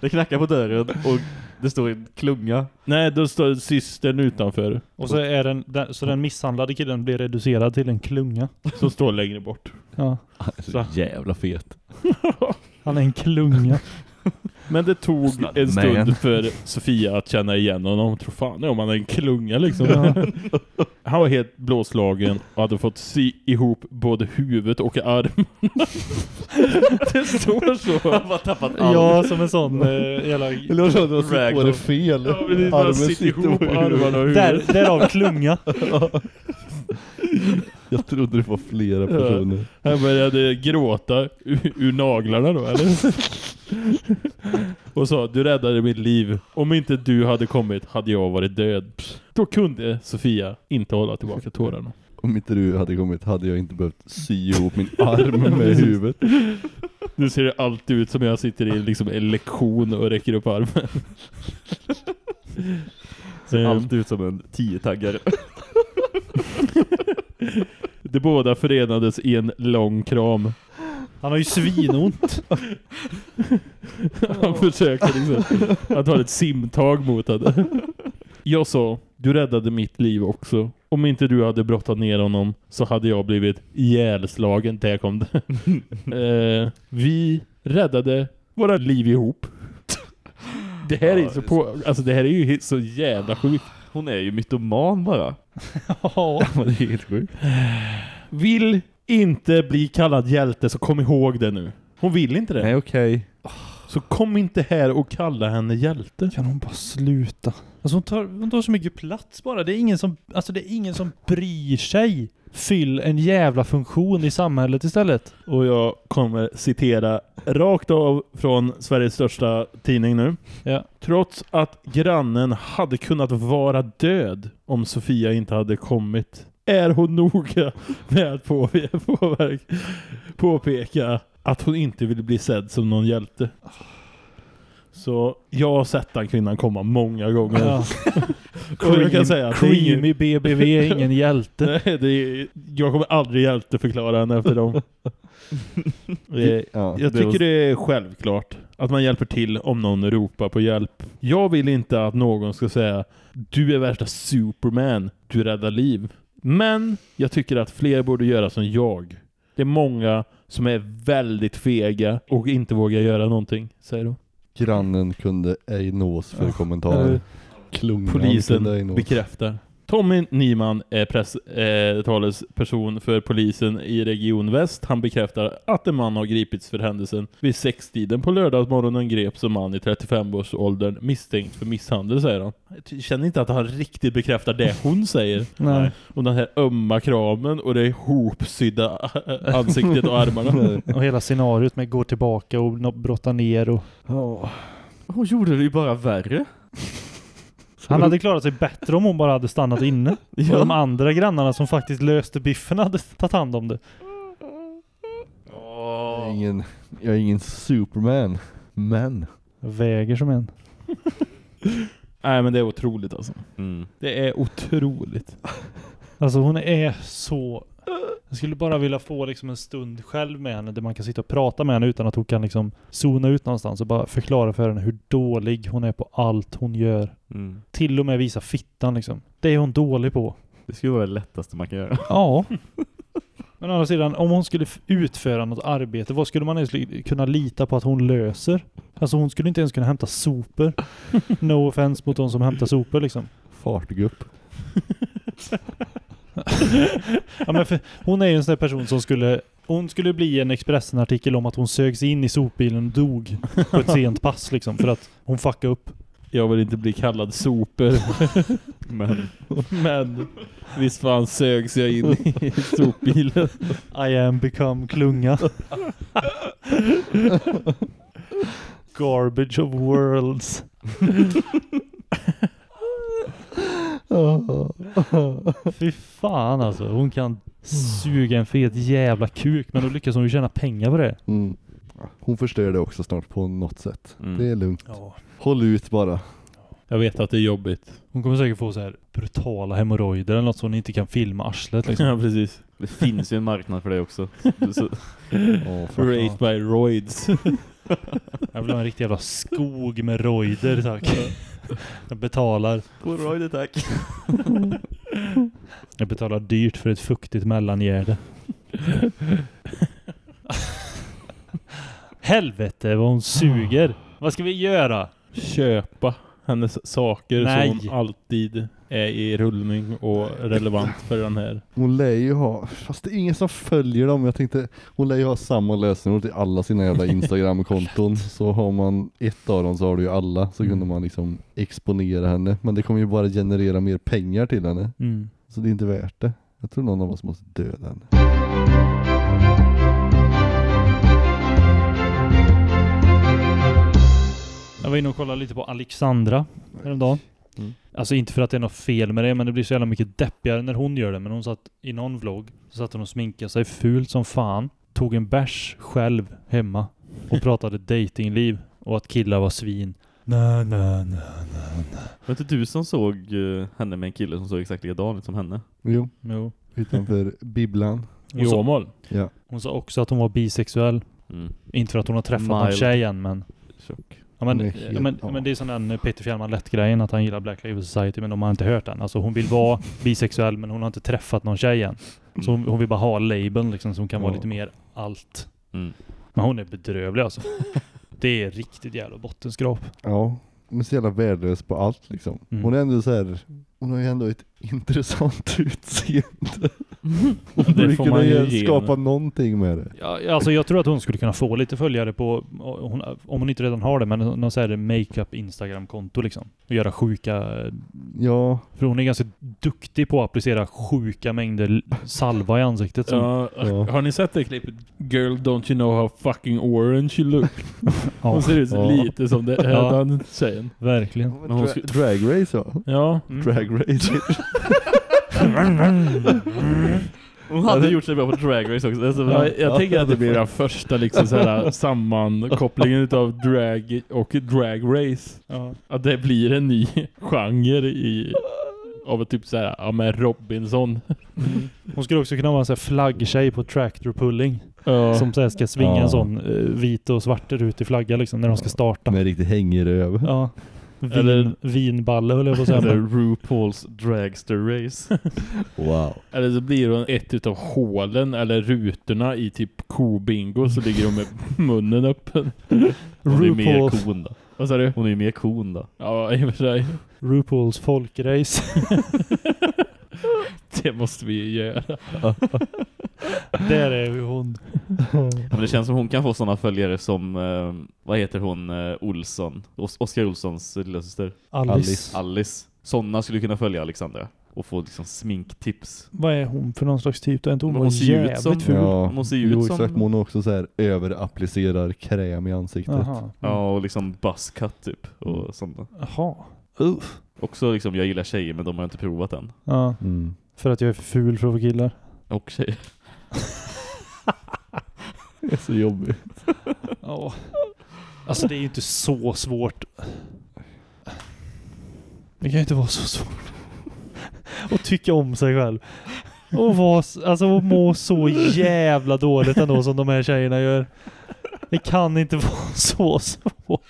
Det knackar på dörren och det står en klunga. Nej, då står systern utanför Och så är den, den, så den misshandlade killen blir reducerad till en klunga. som står längre bort. Ja. Så jävla fet. Han är en klunga. Men det tog en stund man. för Sofia att känna igen honom. Tror fan om han är en klunga liksom. Ja. Han var helt blåslagen och hade fått sy ihop både huvudet och armen. det står så. Han har tappat allt. ja, som en sån eh, jävla... Eller du? Sitt på Ragdoll. det fel. Ja, precis, bara sitter ihop armarna och huvudet. Där, därav klunga. Jag trodde det var flera personer. Han började gråta ur, ur naglarna då, eller? och sa, du räddade mitt liv. Om inte du hade kommit hade jag varit död. Då kunde Sofia inte hålla tillbaka tårarna. Om inte du hade kommit hade jag inte behövt sy ihop min arm med huvudet. Nu ser det alltid ut som jag sitter i liksom en lektion och räcker upp armen. Ser Ehm, alltid ut som en tiotaggare. De båda förenades i en lång kram. Han har ju svinont. Han försöker liksom att ta ett simtag mot henne. Jag sa, du räddade mitt liv också. Om inte du hade brottat ner honom så hade jag blivit ihjälslagen. Där kom det. eh, vi räddade våra liv ihop. Det här är så på, alltså det här är ju så jävla sjukt. Hon är ju mytoman bara. Ja. det är helt sjukt. Vill inte bli kallad hjälte så kom ihåg det nu. Hon vill inte det. Nej okej. Så kom inte här och kalla henne hjälte. Kan hon bara sluta? Alltså hon tar, hon tar så mycket plats bara. Det är ingen som, alltså det är ingen som bryr sig. Fyll en jävla funktion i samhället istället. Och jag kommer citera rakt av från Sveriges största tidning nu. Ja. Trots att grannen hade kunnat vara död om Sofia inte hade kommit är hon noga med att påverka, påpeka att hon inte vill bli sedd som någon hjälte. Så jag har sett den kvinnan komma många gånger. Ja. Och jag kan säga att det är ingen, Creamy BBV är ingen hjälte. Nej, det är, jag kommer aldrig hjälte förklara henne efter dem. Det, Ja. jag tycker det är självklart att man hjälper till om någon ropar på hjälp. Jag vill inte att någon ska säga du är värsta Superman, du räddar liv. Men jag tycker att fler borde göra som jag. Det är många som är väldigt fega och inte vågar göra någonting, säger hon. Grannen kunde ej nås för kommentarer. Klungan Polisen kunde ej nås. bekräftar. Tommy Nyman är press, eh, för polisen i Region Väst. Han bekräftar att en man har gripits för händelsen. Vid sextiden på lördagsmorgonen greps en man i 35-årsåldern misstänkt för misshandel, säger han. Jag känner inte att han riktigt bekräftar det hon säger. Nej. Och den här ömma kramen och det ihopsydda ansiktet och armarna. Och hela scenariot med gå tillbaka och brotta ner och... Hon gjorde det ju bara värre. Han hade klarat sig bättre om hon bara hade stannat inne. Ja. Och de andra grannarna som faktiskt löste biffen hade tagit hand om det. Jag är ingen, jag är ingen superman. Men. Jag väger som en. Nej men det är otroligt alltså. Mm. Det är otroligt. Alltså hon är så... Jag skulle bara vilja få liksom en stund själv med henne där man kan sitta och prata med henne utan att hon kan liksom zona ut någonstans och bara förklara för henne hur dålig hon är på allt hon gör. Mm. Till och med visa fittan liksom. Det är hon dålig på. Det skulle vara det lättaste man kan göra. Ja. Men å andra sidan, om hon skulle utföra något arbete, vad skulle man ens kunna lita på att hon löser? Alltså hon skulle inte ens kunna hämta sopor. No offense mot de som hämtar sopor liksom. Fartgupp. Ja, men hon är ju en sån där person som skulle hon skulle bli en Expressen-artikel om att hon sögs in i sopbilen och dog på ett sent pass liksom för att hon fuckade upp. Jag vill inte bli kallad soper. Men Men visst fan sögs jag in i sopbilen. I am become klunga. Garbage of worlds. Fy fan alltså. Hon kan suga en fet jävla kuk men då lyckas hon ju tjäna pengar på det. Mm. Hon förstör det också snart på något sätt. Mm. Det är lugnt. Ja. Håll ut bara. Jag vet att det är jobbigt. Hon kommer säkert få så här brutala hemorrojder eller något så hon inte kan filma arslet liksom. Ja, precis. det finns ju en marknad för det också. Så, fan. Rate by roids. Jag vill ha en riktig jävla skog med roider tack. Jag betalar. på Roy tack. Jag betalar dyrt för ett fuktigt mellangärde. Helvete vad hon suger. Vad ska vi göra? Köpa hennes saker Nej. hon alltid är i rullning och relevant för den här. Hon lär ju ha, fast det är ingen som följer dem. Jag tänkte, hon lär ju ha samma lösenord till alla sina jävla Instagram-konton. så har man ett av dem så har du ju alla. Så kunde man liksom exponera henne. Men det kommer ju bara generera mer pengar till henne. Mm. Så det är inte värt det. Jag tror någon av oss måste döda henne. Jag var inne och kollade lite på Alexandra häromdagen. Mm. Alltså inte för att det är något fel med det, men det blir så jävla mycket deppigare när hon gör det. Men hon satt i någon vlogg, så satt hon och sminkade sig fult som fan. Tog en bärs själv hemma och pratade datingliv och att killar var svin. Nä, nä, nä. Var inte du som såg eh, henne med en kille som såg exakt likadan ut som henne? Jo, Jo. utanför bibblan. Sa, Åmål. Ja. hon sa också att hon var bisexuell. Mm. Inte för att hon har träffat någon Mild. tjej än, men... Tjock. Ja, men, ja, men, ja. men det är sån där Peter Fjällman lätt-grejen att han gillar Black Label Society men de har inte hört den. Alltså hon vill vara bisexuell men hon har inte träffat någon tjej än. Så hon, hon vill bara ha labeln liksom hon kan vara Ja. lite mer allt. Mm. Men hon är bedrövlig alltså. Det är riktigt jävla bottenskrap. Ja, men så jävla värdelös på allt liksom. Mm. Hon är ändå så här. hon har ju ändå ett intressant utseende. Hon Det borde får kunna man ju ge- skapa henne. någonting med det. Ja, alltså jag tror att hon skulle kunna få lite följare på, hon, om hon inte redan har det, men någon sån här makeup Instagram-konto liksom. Och göra sjuka, Ja, för hon är ganska duktig på att applicera sjuka mängder salva i ansiktet. Som, Ja, Ja. Har ni sett det klippet? Girl, don't you know how fucking orange you look? ja, Hon ser ut så Ja. lite som det, Ja. den tjejen. verkligen. Dra- drag race va? Ja. Mm. Drag race. Hon hade gjort sig bra på Drag Race också. Det är så bra. Ja, jag tänker att det blir den första liksom, så här, sammankopplingen utav drag och drag race. Ja. Att det blir en ny genre i av typ så här, ja men Robinson. Hon skulle också kunna vara en här flaggtjej på tractor pulling. Ja. Som så här ska svinga Ja. en sån eh, vit och svart rutig flagga liksom när de ska starta. Med riktigt hängröv. Ja. Vin, Eller- vinballe höll jag på att Eller säga. RuPaul's Dragster Race. Wow. Eller så blir hon ett utav hålen eller rutorna i typ kobingo så ligger hon med munnen öppen. Hon är ju mer RuPaul, kon då. Vad sa du? Hon är ju mer kon då. Ja, i och för sig. RuPaul's folkrace. Det måste vi ju göra. Där är ju hon. Men det känns som hon kan få sådana följare som, eh, vad heter hon, eh, Olsson? Os Oskar Olssons lillasyster. Alice. Alice. Alice. Sådana skulle kunna följa Alexandra. Och få liksom sminktips. Vad är hon för någon slags typ? Inte hon, hon hon ser ju ut jävligt som- ful? Ja, Hon ser ju jo, ut som- exakt. Hon också så här överapplicerar kräm i ansiktet. Jaha. Ja, och liksom buzzcut typ. Och sådana. Jaha. Uff. Också liksom, jag gillar tjejer men de har inte provat än. Ja, Mm. för att jag är för ful för att få killar. Och tjejer. Det är så jobbigt. Ja. Alltså det är ju inte så svårt. Det kan ju inte vara så svårt. att tycka om sig själv. Och var, s- alltså att må så jävla dåligt ändå som de här tjejerna gör. Det kan inte vara så svårt.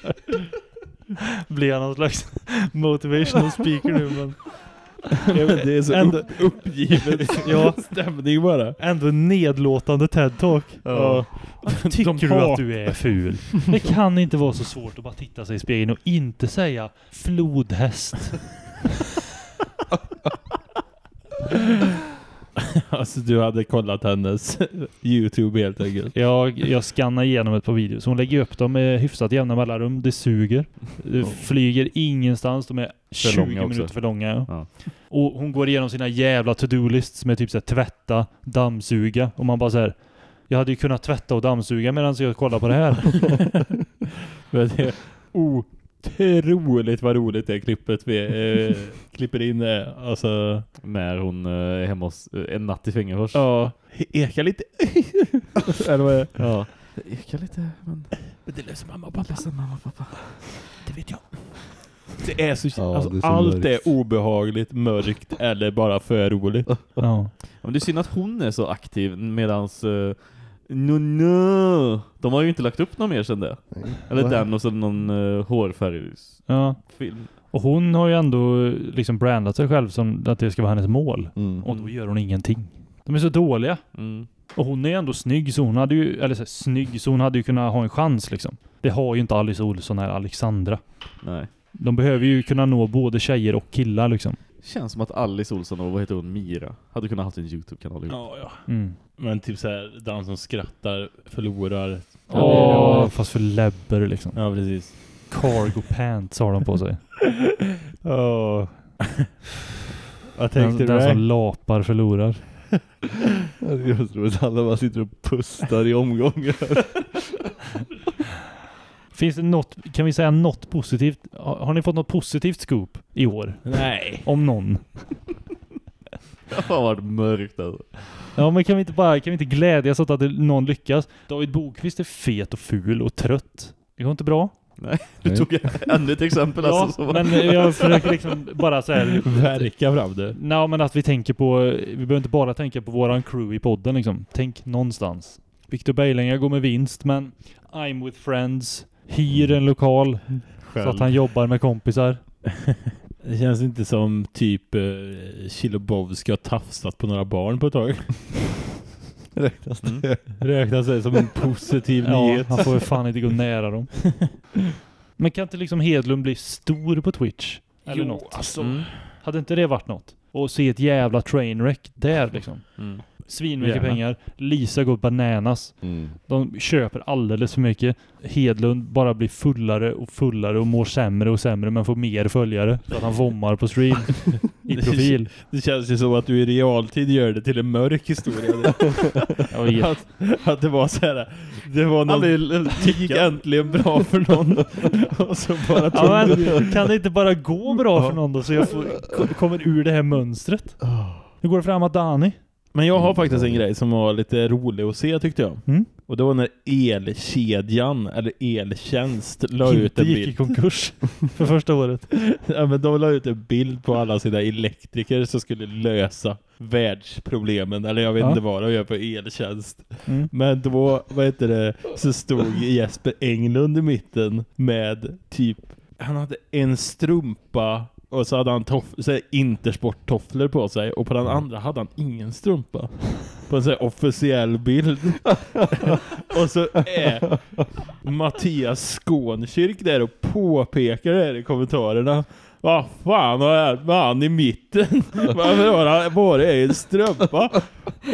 Blir han någon slags motivational speaker nu men... Det är så Ändå- upp, uppgiven Ja. stämning bara. Ändå nedlåtande TED-talk. Ja. Tycker De du att du är ful? Det kan inte vara så svårt att bara titta sig i spegeln och inte säga flodhäst. Alltså du hade kollat hennes Youtube helt enkelt. Jag, jag skannar igenom ett par videos. Hon lägger upp dem med hyfsat jämna mellanrum. Det suger. Det flyger ingenstans. De är 20 långa också. minuter för långa. Ja. Och hon går igenom sina jävla to-do-lists med typ såhär tvätta, dammsuga. Och man bara såhär Jag hade ju kunnat tvätta och dammsuga medan jag kollar på det här. Men det är otroligt vad roligt det klippet vi eh, klipper in det. Alltså, När hon eh, är hemma hos, eh, en natt i Fängefors. ja, ekar lite. Eller vad är det? Ja. Det ekar lite, men... Det löser mamma och pappa. Ledsen mamma och pappa. Det vet jag. Det är så, Ja, alltså, det är så allt mörkt. är obehagligt, mörkt eller bara för roligt. Ja. Ja, men det är synd att hon är så aktiv medans... Uh, no, no. De har ju inte lagt upp något mer sedan det. Nej. Eller Vad- den och så någon uh, hårfärgsfilm. ja. Och hon har ju ändå liksom brandat sig själv som att det ska vara hennes mål. Mm. Och då gör hon ingenting. De är så dåliga. Mm. Och hon är ändå snygg så hon hade ju, eller så här, snygg så hon hade ju kunnat ha en chans liksom. Det har ju inte Alice Olsson eller Alexandra. Nej. De behöver ju kunna nå både tjejer och killar liksom. Känns som att Alice Olsson och vad heter hon, Mira, hade kunnat haft en YouTube-kanal ihop. Ja, ja. Mm. Men typ såhär, den som skrattar förlorar. Åh, fast för läbber liksom. Ja, precis. Cargo pants har de på sig. Åh. Vad Den, tänkte den du? som där? lapar förlorar. Det är så roligt, alla bara sitter och pustar i omgångar. Finns det något, kan vi säga något positivt? Har, har ni fått något positivt scoop i år? Nej. Om någon? Det har fan varit mörkt alltså. Ja men kan vi inte bara, kan vi inte glädjas åt att någon lyckas? David Bokvist är fet och ful och trött. Det går inte bra. Du tog ännu ett exempel Ja, alltså. som- men jag försöker liksom bara så här. Verka fram det. Nej men att vi tänker på, vi behöver inte bara tänka på våran crew i podden liksom. Tänk någonstans. Viktor Bejlänga går med vinst men I'm with friends, hyr en lokal så att han jobbar med kompisar. Det känns inte som typ eh, Kilobowski har tafsat på några barn på ett tag. Räknas Mm. det? Räknas det som en positiv Ja, nyhet? han får ju fan inte gå nära dem. Men kan inte liksom Hedlund bli stor på Twitch? Eller Jo, något? alltså. Mm. Hade inte det varit något? Och se ett jävla trainwreck där liksom. Mm. Svinmycket Gärna. pengar. Lisa går bananas. Mm. De köper alldeles för mycket. Hedlund bara blir fullare och fullare och mår sämre och sämre men får mer följare. Så att han vommar på stream. I profil. Det känns ju som att du i realtid gör det till en mörk historia. Att, att det var så här. Det var någon gick äntligen bra för någon. och så bara tog Ja, men, kan det inte bara gå bra för någon då så jag får, ko- kommer ur det här mönstret? Hur går det för Amadani? Men jag har faktiskt en grej som var lite rolig att se tyckte jag. Mm. Och det var när elkedjan, eller eltjänst, la ut en gick i bild. konkurs för första året. Ja, men de la ut en bild på alla sina elektriker som skulle lösa världsproblemen. Eller jag vet Ja. inte vad de gör på eltjänst. Mm. Men då, vad heter det, så stod Jesper Englund i mitten med typ, han hade en strumpa och så hade han toff, så här intersporttofflor på sig och på den andra hade han ingen strumpa. På en sån här officiell bild. och så är Mattias Skånkyrk där och påpekar det här i kommentarerna. Vad fan har hänt med han i mitten? Varför har han bara en strumpa?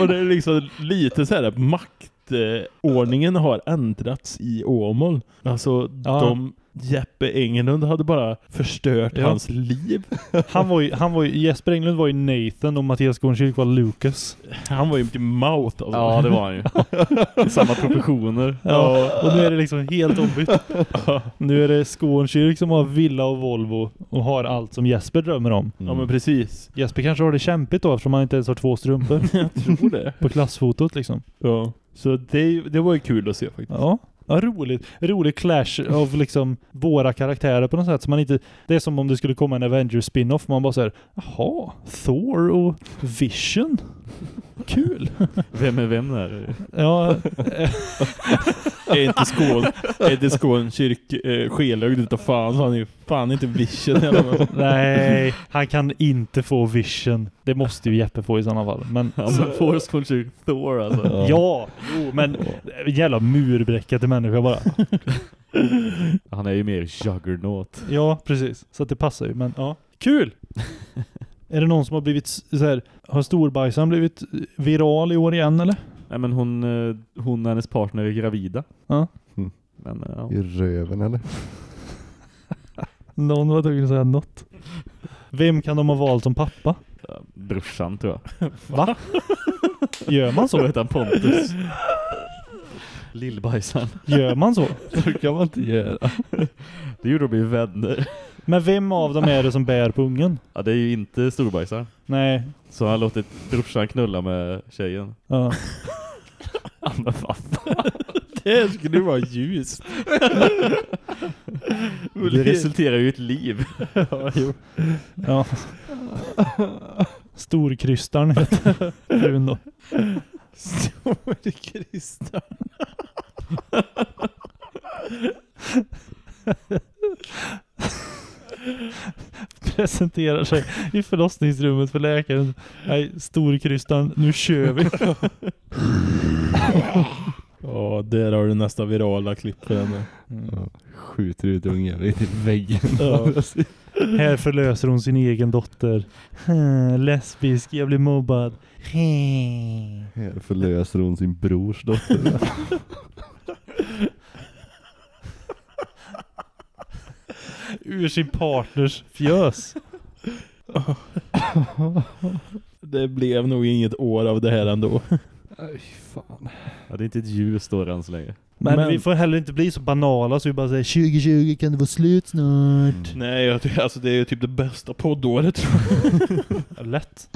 Och det är liksom lite så här maktordningen har ändrats i Åmål. Alltså Ja. de Jeppe Englund hade bara förstört Ja. hans liv. Han var ju, han var ju, Jesper Englund var ju Nathan och Mattias Gornkyrk var Lucas. Han var ju inte mouth alltså. Ja, det var han ju. I samma proportioner. Ja, och nu är det liksom helt ombytt. Nu är det Skånkyrk som har villa och Volvo och har allt som Jesper drömmer om. Ja men precis. Jesper kanske har det kämpigt då eftersom han inte ens har två strumpor Jag tror det. på klassfotot liksom. Ja. Så det, det var ju kul att se faktiskt. Ja, Ja, roligt. Rolig clash av liksom våra karaktärer på något sätt. Så man inte, det är som om det skulle komma en Avengers spin-off. Man bara säger jaha, Thor och Vision. Kul. Vem är vem där? Ja, Är inte skål, är inte skål en kyrk eh, skelögd utav fan så han är ju fan inte vision fall. nej, han kan inte få Vision. Det måste ju Jeppe få i sådana fall. Men Ja, men Forrest Conchur Thor alltså. ja, jo, men jävla murbräcka till människa bara. Han är ju mer juggernaut. Ja, precis. Så att det passar ju. Men ja, kul! är det någon som har blivit så här, har storbajsaren blivit viral i år igen eller? Nej men hon, eh, hon och hennes partner är gravida. Ja. Mm. Men eh, ja. I röven eller? Någon var tvungen att säga något. Vem kan de ha valt som pappa? Brorsan tror jag. Va? Gör man Så heter han Pontus. Lillbajsaren. Gör man så? Så kan man inte göra. Det gjorde de bli vänner. Men vem av dem är det som bär på ungen? Ja det är ju inte storbajsaren. Nej. Så han har låtit brorsan knulla med tjejen. Ja. Men vad fan. Det skulle vara ljust. Det resulterar ju i ett liv. ja, jo. ja. Storkrystaren heter frun då. Storkristna. Presenterar sig i förlossningsrummet för läkaren. Nej, storkrystaren, nu kör vi. Ja, där har du nästa virala klipp för henne. Ja, skjuter ut ungen i väggen. Ja. Här förlöser hon sin egen dotter. Lesbisk, jag blir mobbad. Här förlöser hon sin brors dotter. Ur sin partners fjös. Det blev nog inget år av det här ändå. Nej fan. Ja, det är inte ett ljus då än så länge. Men, Men- vi får heller inte bli så banala så vi bara säger 2020 kan det vara slut snart. Nej, jag tycker, alltså det är typ det bästa poddåret tror jag. Lätt.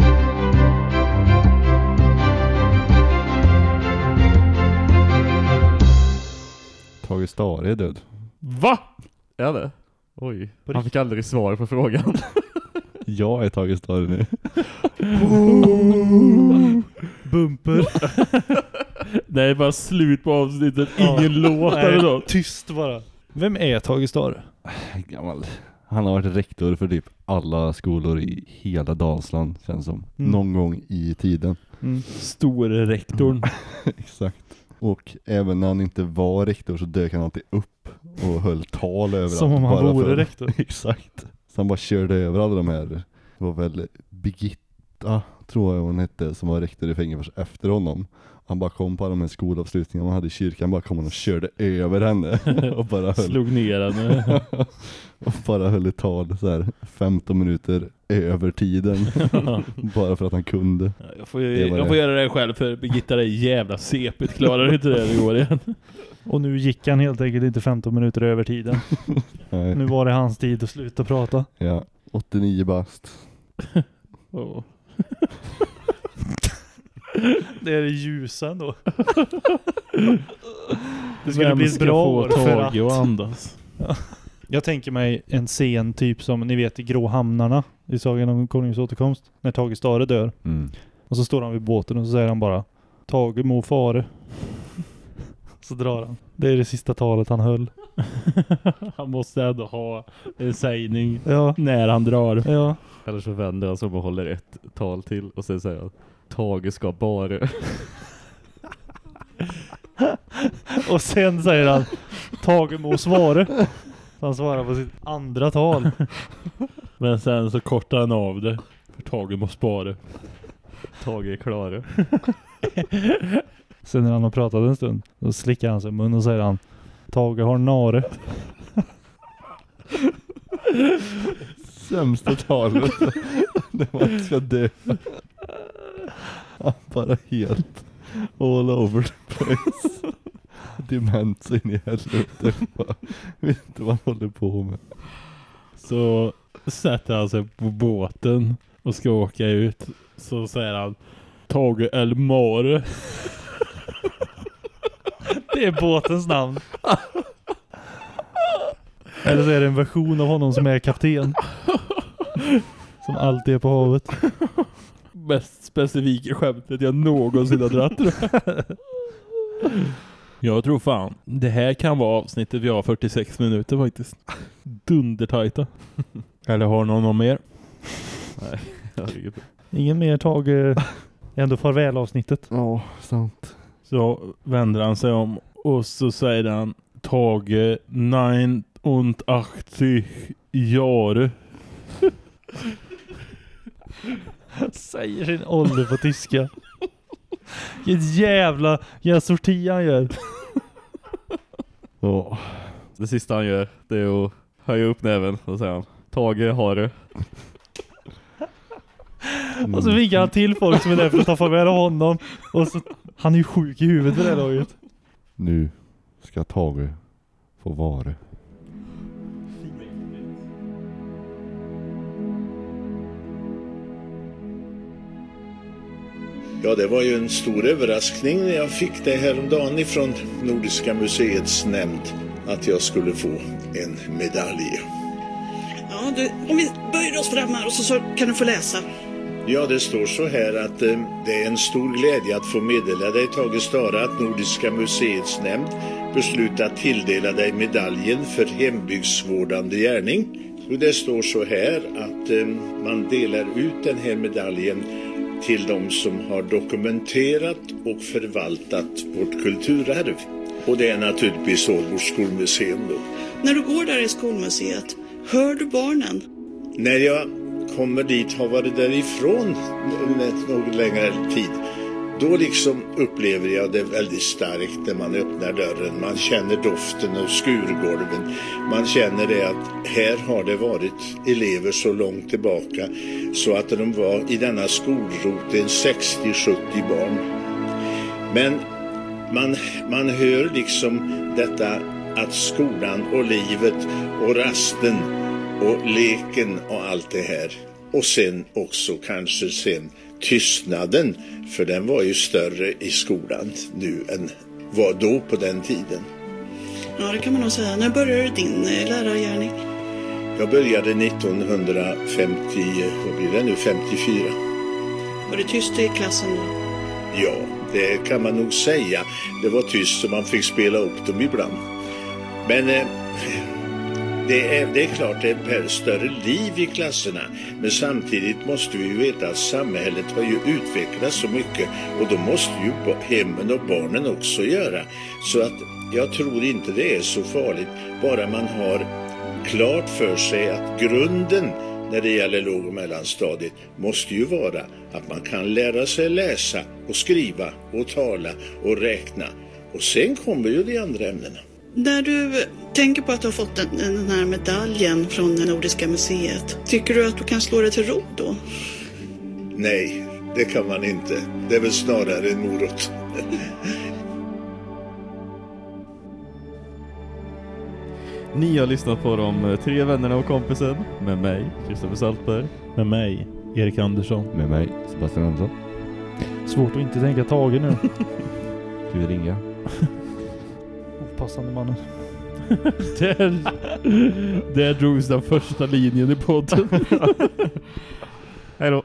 Tage Stare är död. Va? Är det? Oj. Han fick aldrig svar på frågan. Jag är Tage Stare nu. Bumper. Det är bara slut på avsnittet. Ingen låt eller något. Tyst bara. Vem är Tage Stare? Gammal. Han har varit rektor för typ alla skolor i hela Dalsland känns som. Mm. Någon gång i tiden. Mm. Storrektorn. Exakt. Och även när han inte var rektor så dök han alltid upp och höll tal överallt. Som om han bara vore för- rektor. Exakt. Så han bara körde över alla de här. Det var väl Birgitta, tror jag hon hette, som var rektor i Fängefors efter honom. Han bara kom på de här skolavslutningarna man hade i kyrkan, bara kom och körde över henne. och bara höll, Slog ner henne. och bara höll ett tal så här 15 minuter över tiden. bara för att han kunde. Jag får, ju- Det jag det. får göra det själv för Birgitta är jävla sepigt. Klarar inte det i år igen. Och nu gick han helt enkelt inte 15 minuter över tiden. Nej. Nu var det hans tid att sluta prata. Ja, 89 bast. Oh. Det är det ljusa då. Det skulle Vem bli ett bra få år för att... Att andas? Jag tänker mig en scen typ som ni vet i Grå hamnarna i Sagan om Konungens återkomst. När Tage Stare dör. Mm. Och så står han vid båten och så säger han bara Tage må fare. Så drar han. Det är det sista talet han höll. Han måste ändå ha en sägning Ja, när han drar. ja. Eller så vänder han sig och håller ett tal till och sen säger han Tage ska bara. Och sen säger han Tage må svara. Så han svarar på sitt andra tal. Men sen så kortar han av det. För Tage måste spara. Tage är klar. Sen när han har pratat en stund, då slickar han sig i mun och säger han Tage har nare. Sämsta talet. När man ska dö. Han bara helt all over the place. Dement så in i helvete. Vet inte vad han håller på med. Så sätter han sig på båten och ska åka ut. Så säger han Tage El Mare. Det är båtens namn. Eller så är det en version av honom som är kapten. Som alltid är på havet. Mest specifika skämtet jag någonsin har dratt. jag. Tror fan, det här kan vara avsnittet vi har 46 minuter faktiskt. Dundertajta. Eller har någon någon mer? Herregud. Ingen mer tag eh, ändå farväl avsnittet. Ja, sant. Så vänder han sig om och så säger han Tage 89 Jahre. Säger sin ålder på tyska. Vilket jävla jävla sorti han gör. Ja. Det sista han gör, det är att höja upp näven och säger han Tage har det. Och så vinkar han till folk som är där för att ta farväl av honom. Och så, han är ju sjuk i huvudet för det här laget. Nu ska Tage få vara. Ja, det var ju en stor överraskning när jag fick det häromdagen ifrån Nordiska museets nämnd att jag skulle få en medalj. Ja, du, om vi böjer oss fram här och så, så kan du få läsa. Ja, det står så här att eh, det är en stor glädje att få meddela dig Tage Stara att Nordiska museets nämnd beslutat tilldela dig medaljen för hembygdsvårdande gärning. Och det står så här att eh, man delar ut den här medaljen till de som har dokumenterat och förvaltat vårt kulturarv. Och det är naturligtvis Ålborgs skolmuseum då. När du går där i skolmuseet, hör du barnen? När jag kommer dit, har varit därifrån någon längre tid, då liksom upplever jag det väldigt starkt när man öppnar dörren. Man känner doften av skurgolven. Man känner det att här har det varit elever så långt tillbaka så att de var i denna skolrot en 60-70 barn. Men man, man hör liksom detta att skolan och livet och rasten och leken och allt det här. Och sen också kanske sen tystnaden, för den var ju större i skolan nu än var då på den tiden. Ja, det kan man nog säga. När började din eh, lärargärning? Jag började 1950, vad blir det nu, 54. Var det tyst i klassen då? Ja, det kan man nog säga. Det var tyst så man fick spela upp dem ibland. Men eh, det, är, det är klart det är ett större liv i klasserna. Men samtidigt måste vi ju veta att samhället har ju utvecklats så mycket och då måste ju hemmen och barnen också göra. Så att jag tror inte det är så farligt bara man har klart för sig att grunden när det gäller låg och mellanstadiet måste ju vara att man kan lära sig läsa och skriva och tala och räkna. Och sen kommer ju de andra ämnena. När du tänker på att du har fått den, den här medaljen från det Nordiska museet, tycker du att du kan slå dig till ro då? Nej, det kan man inte. Det är väl snarare en morot. Ni har lyssnat på de eh, tre vännerna och kompisen med mig, Kristoffer Saltberg. Med mig, Erik Andersson. Med mig, Sebastian Andersson. Svårt att inte tänka Tage nu. Ska vi ringa? Opassande mannen. Där, där drogs den första linjen i podden. Hej då!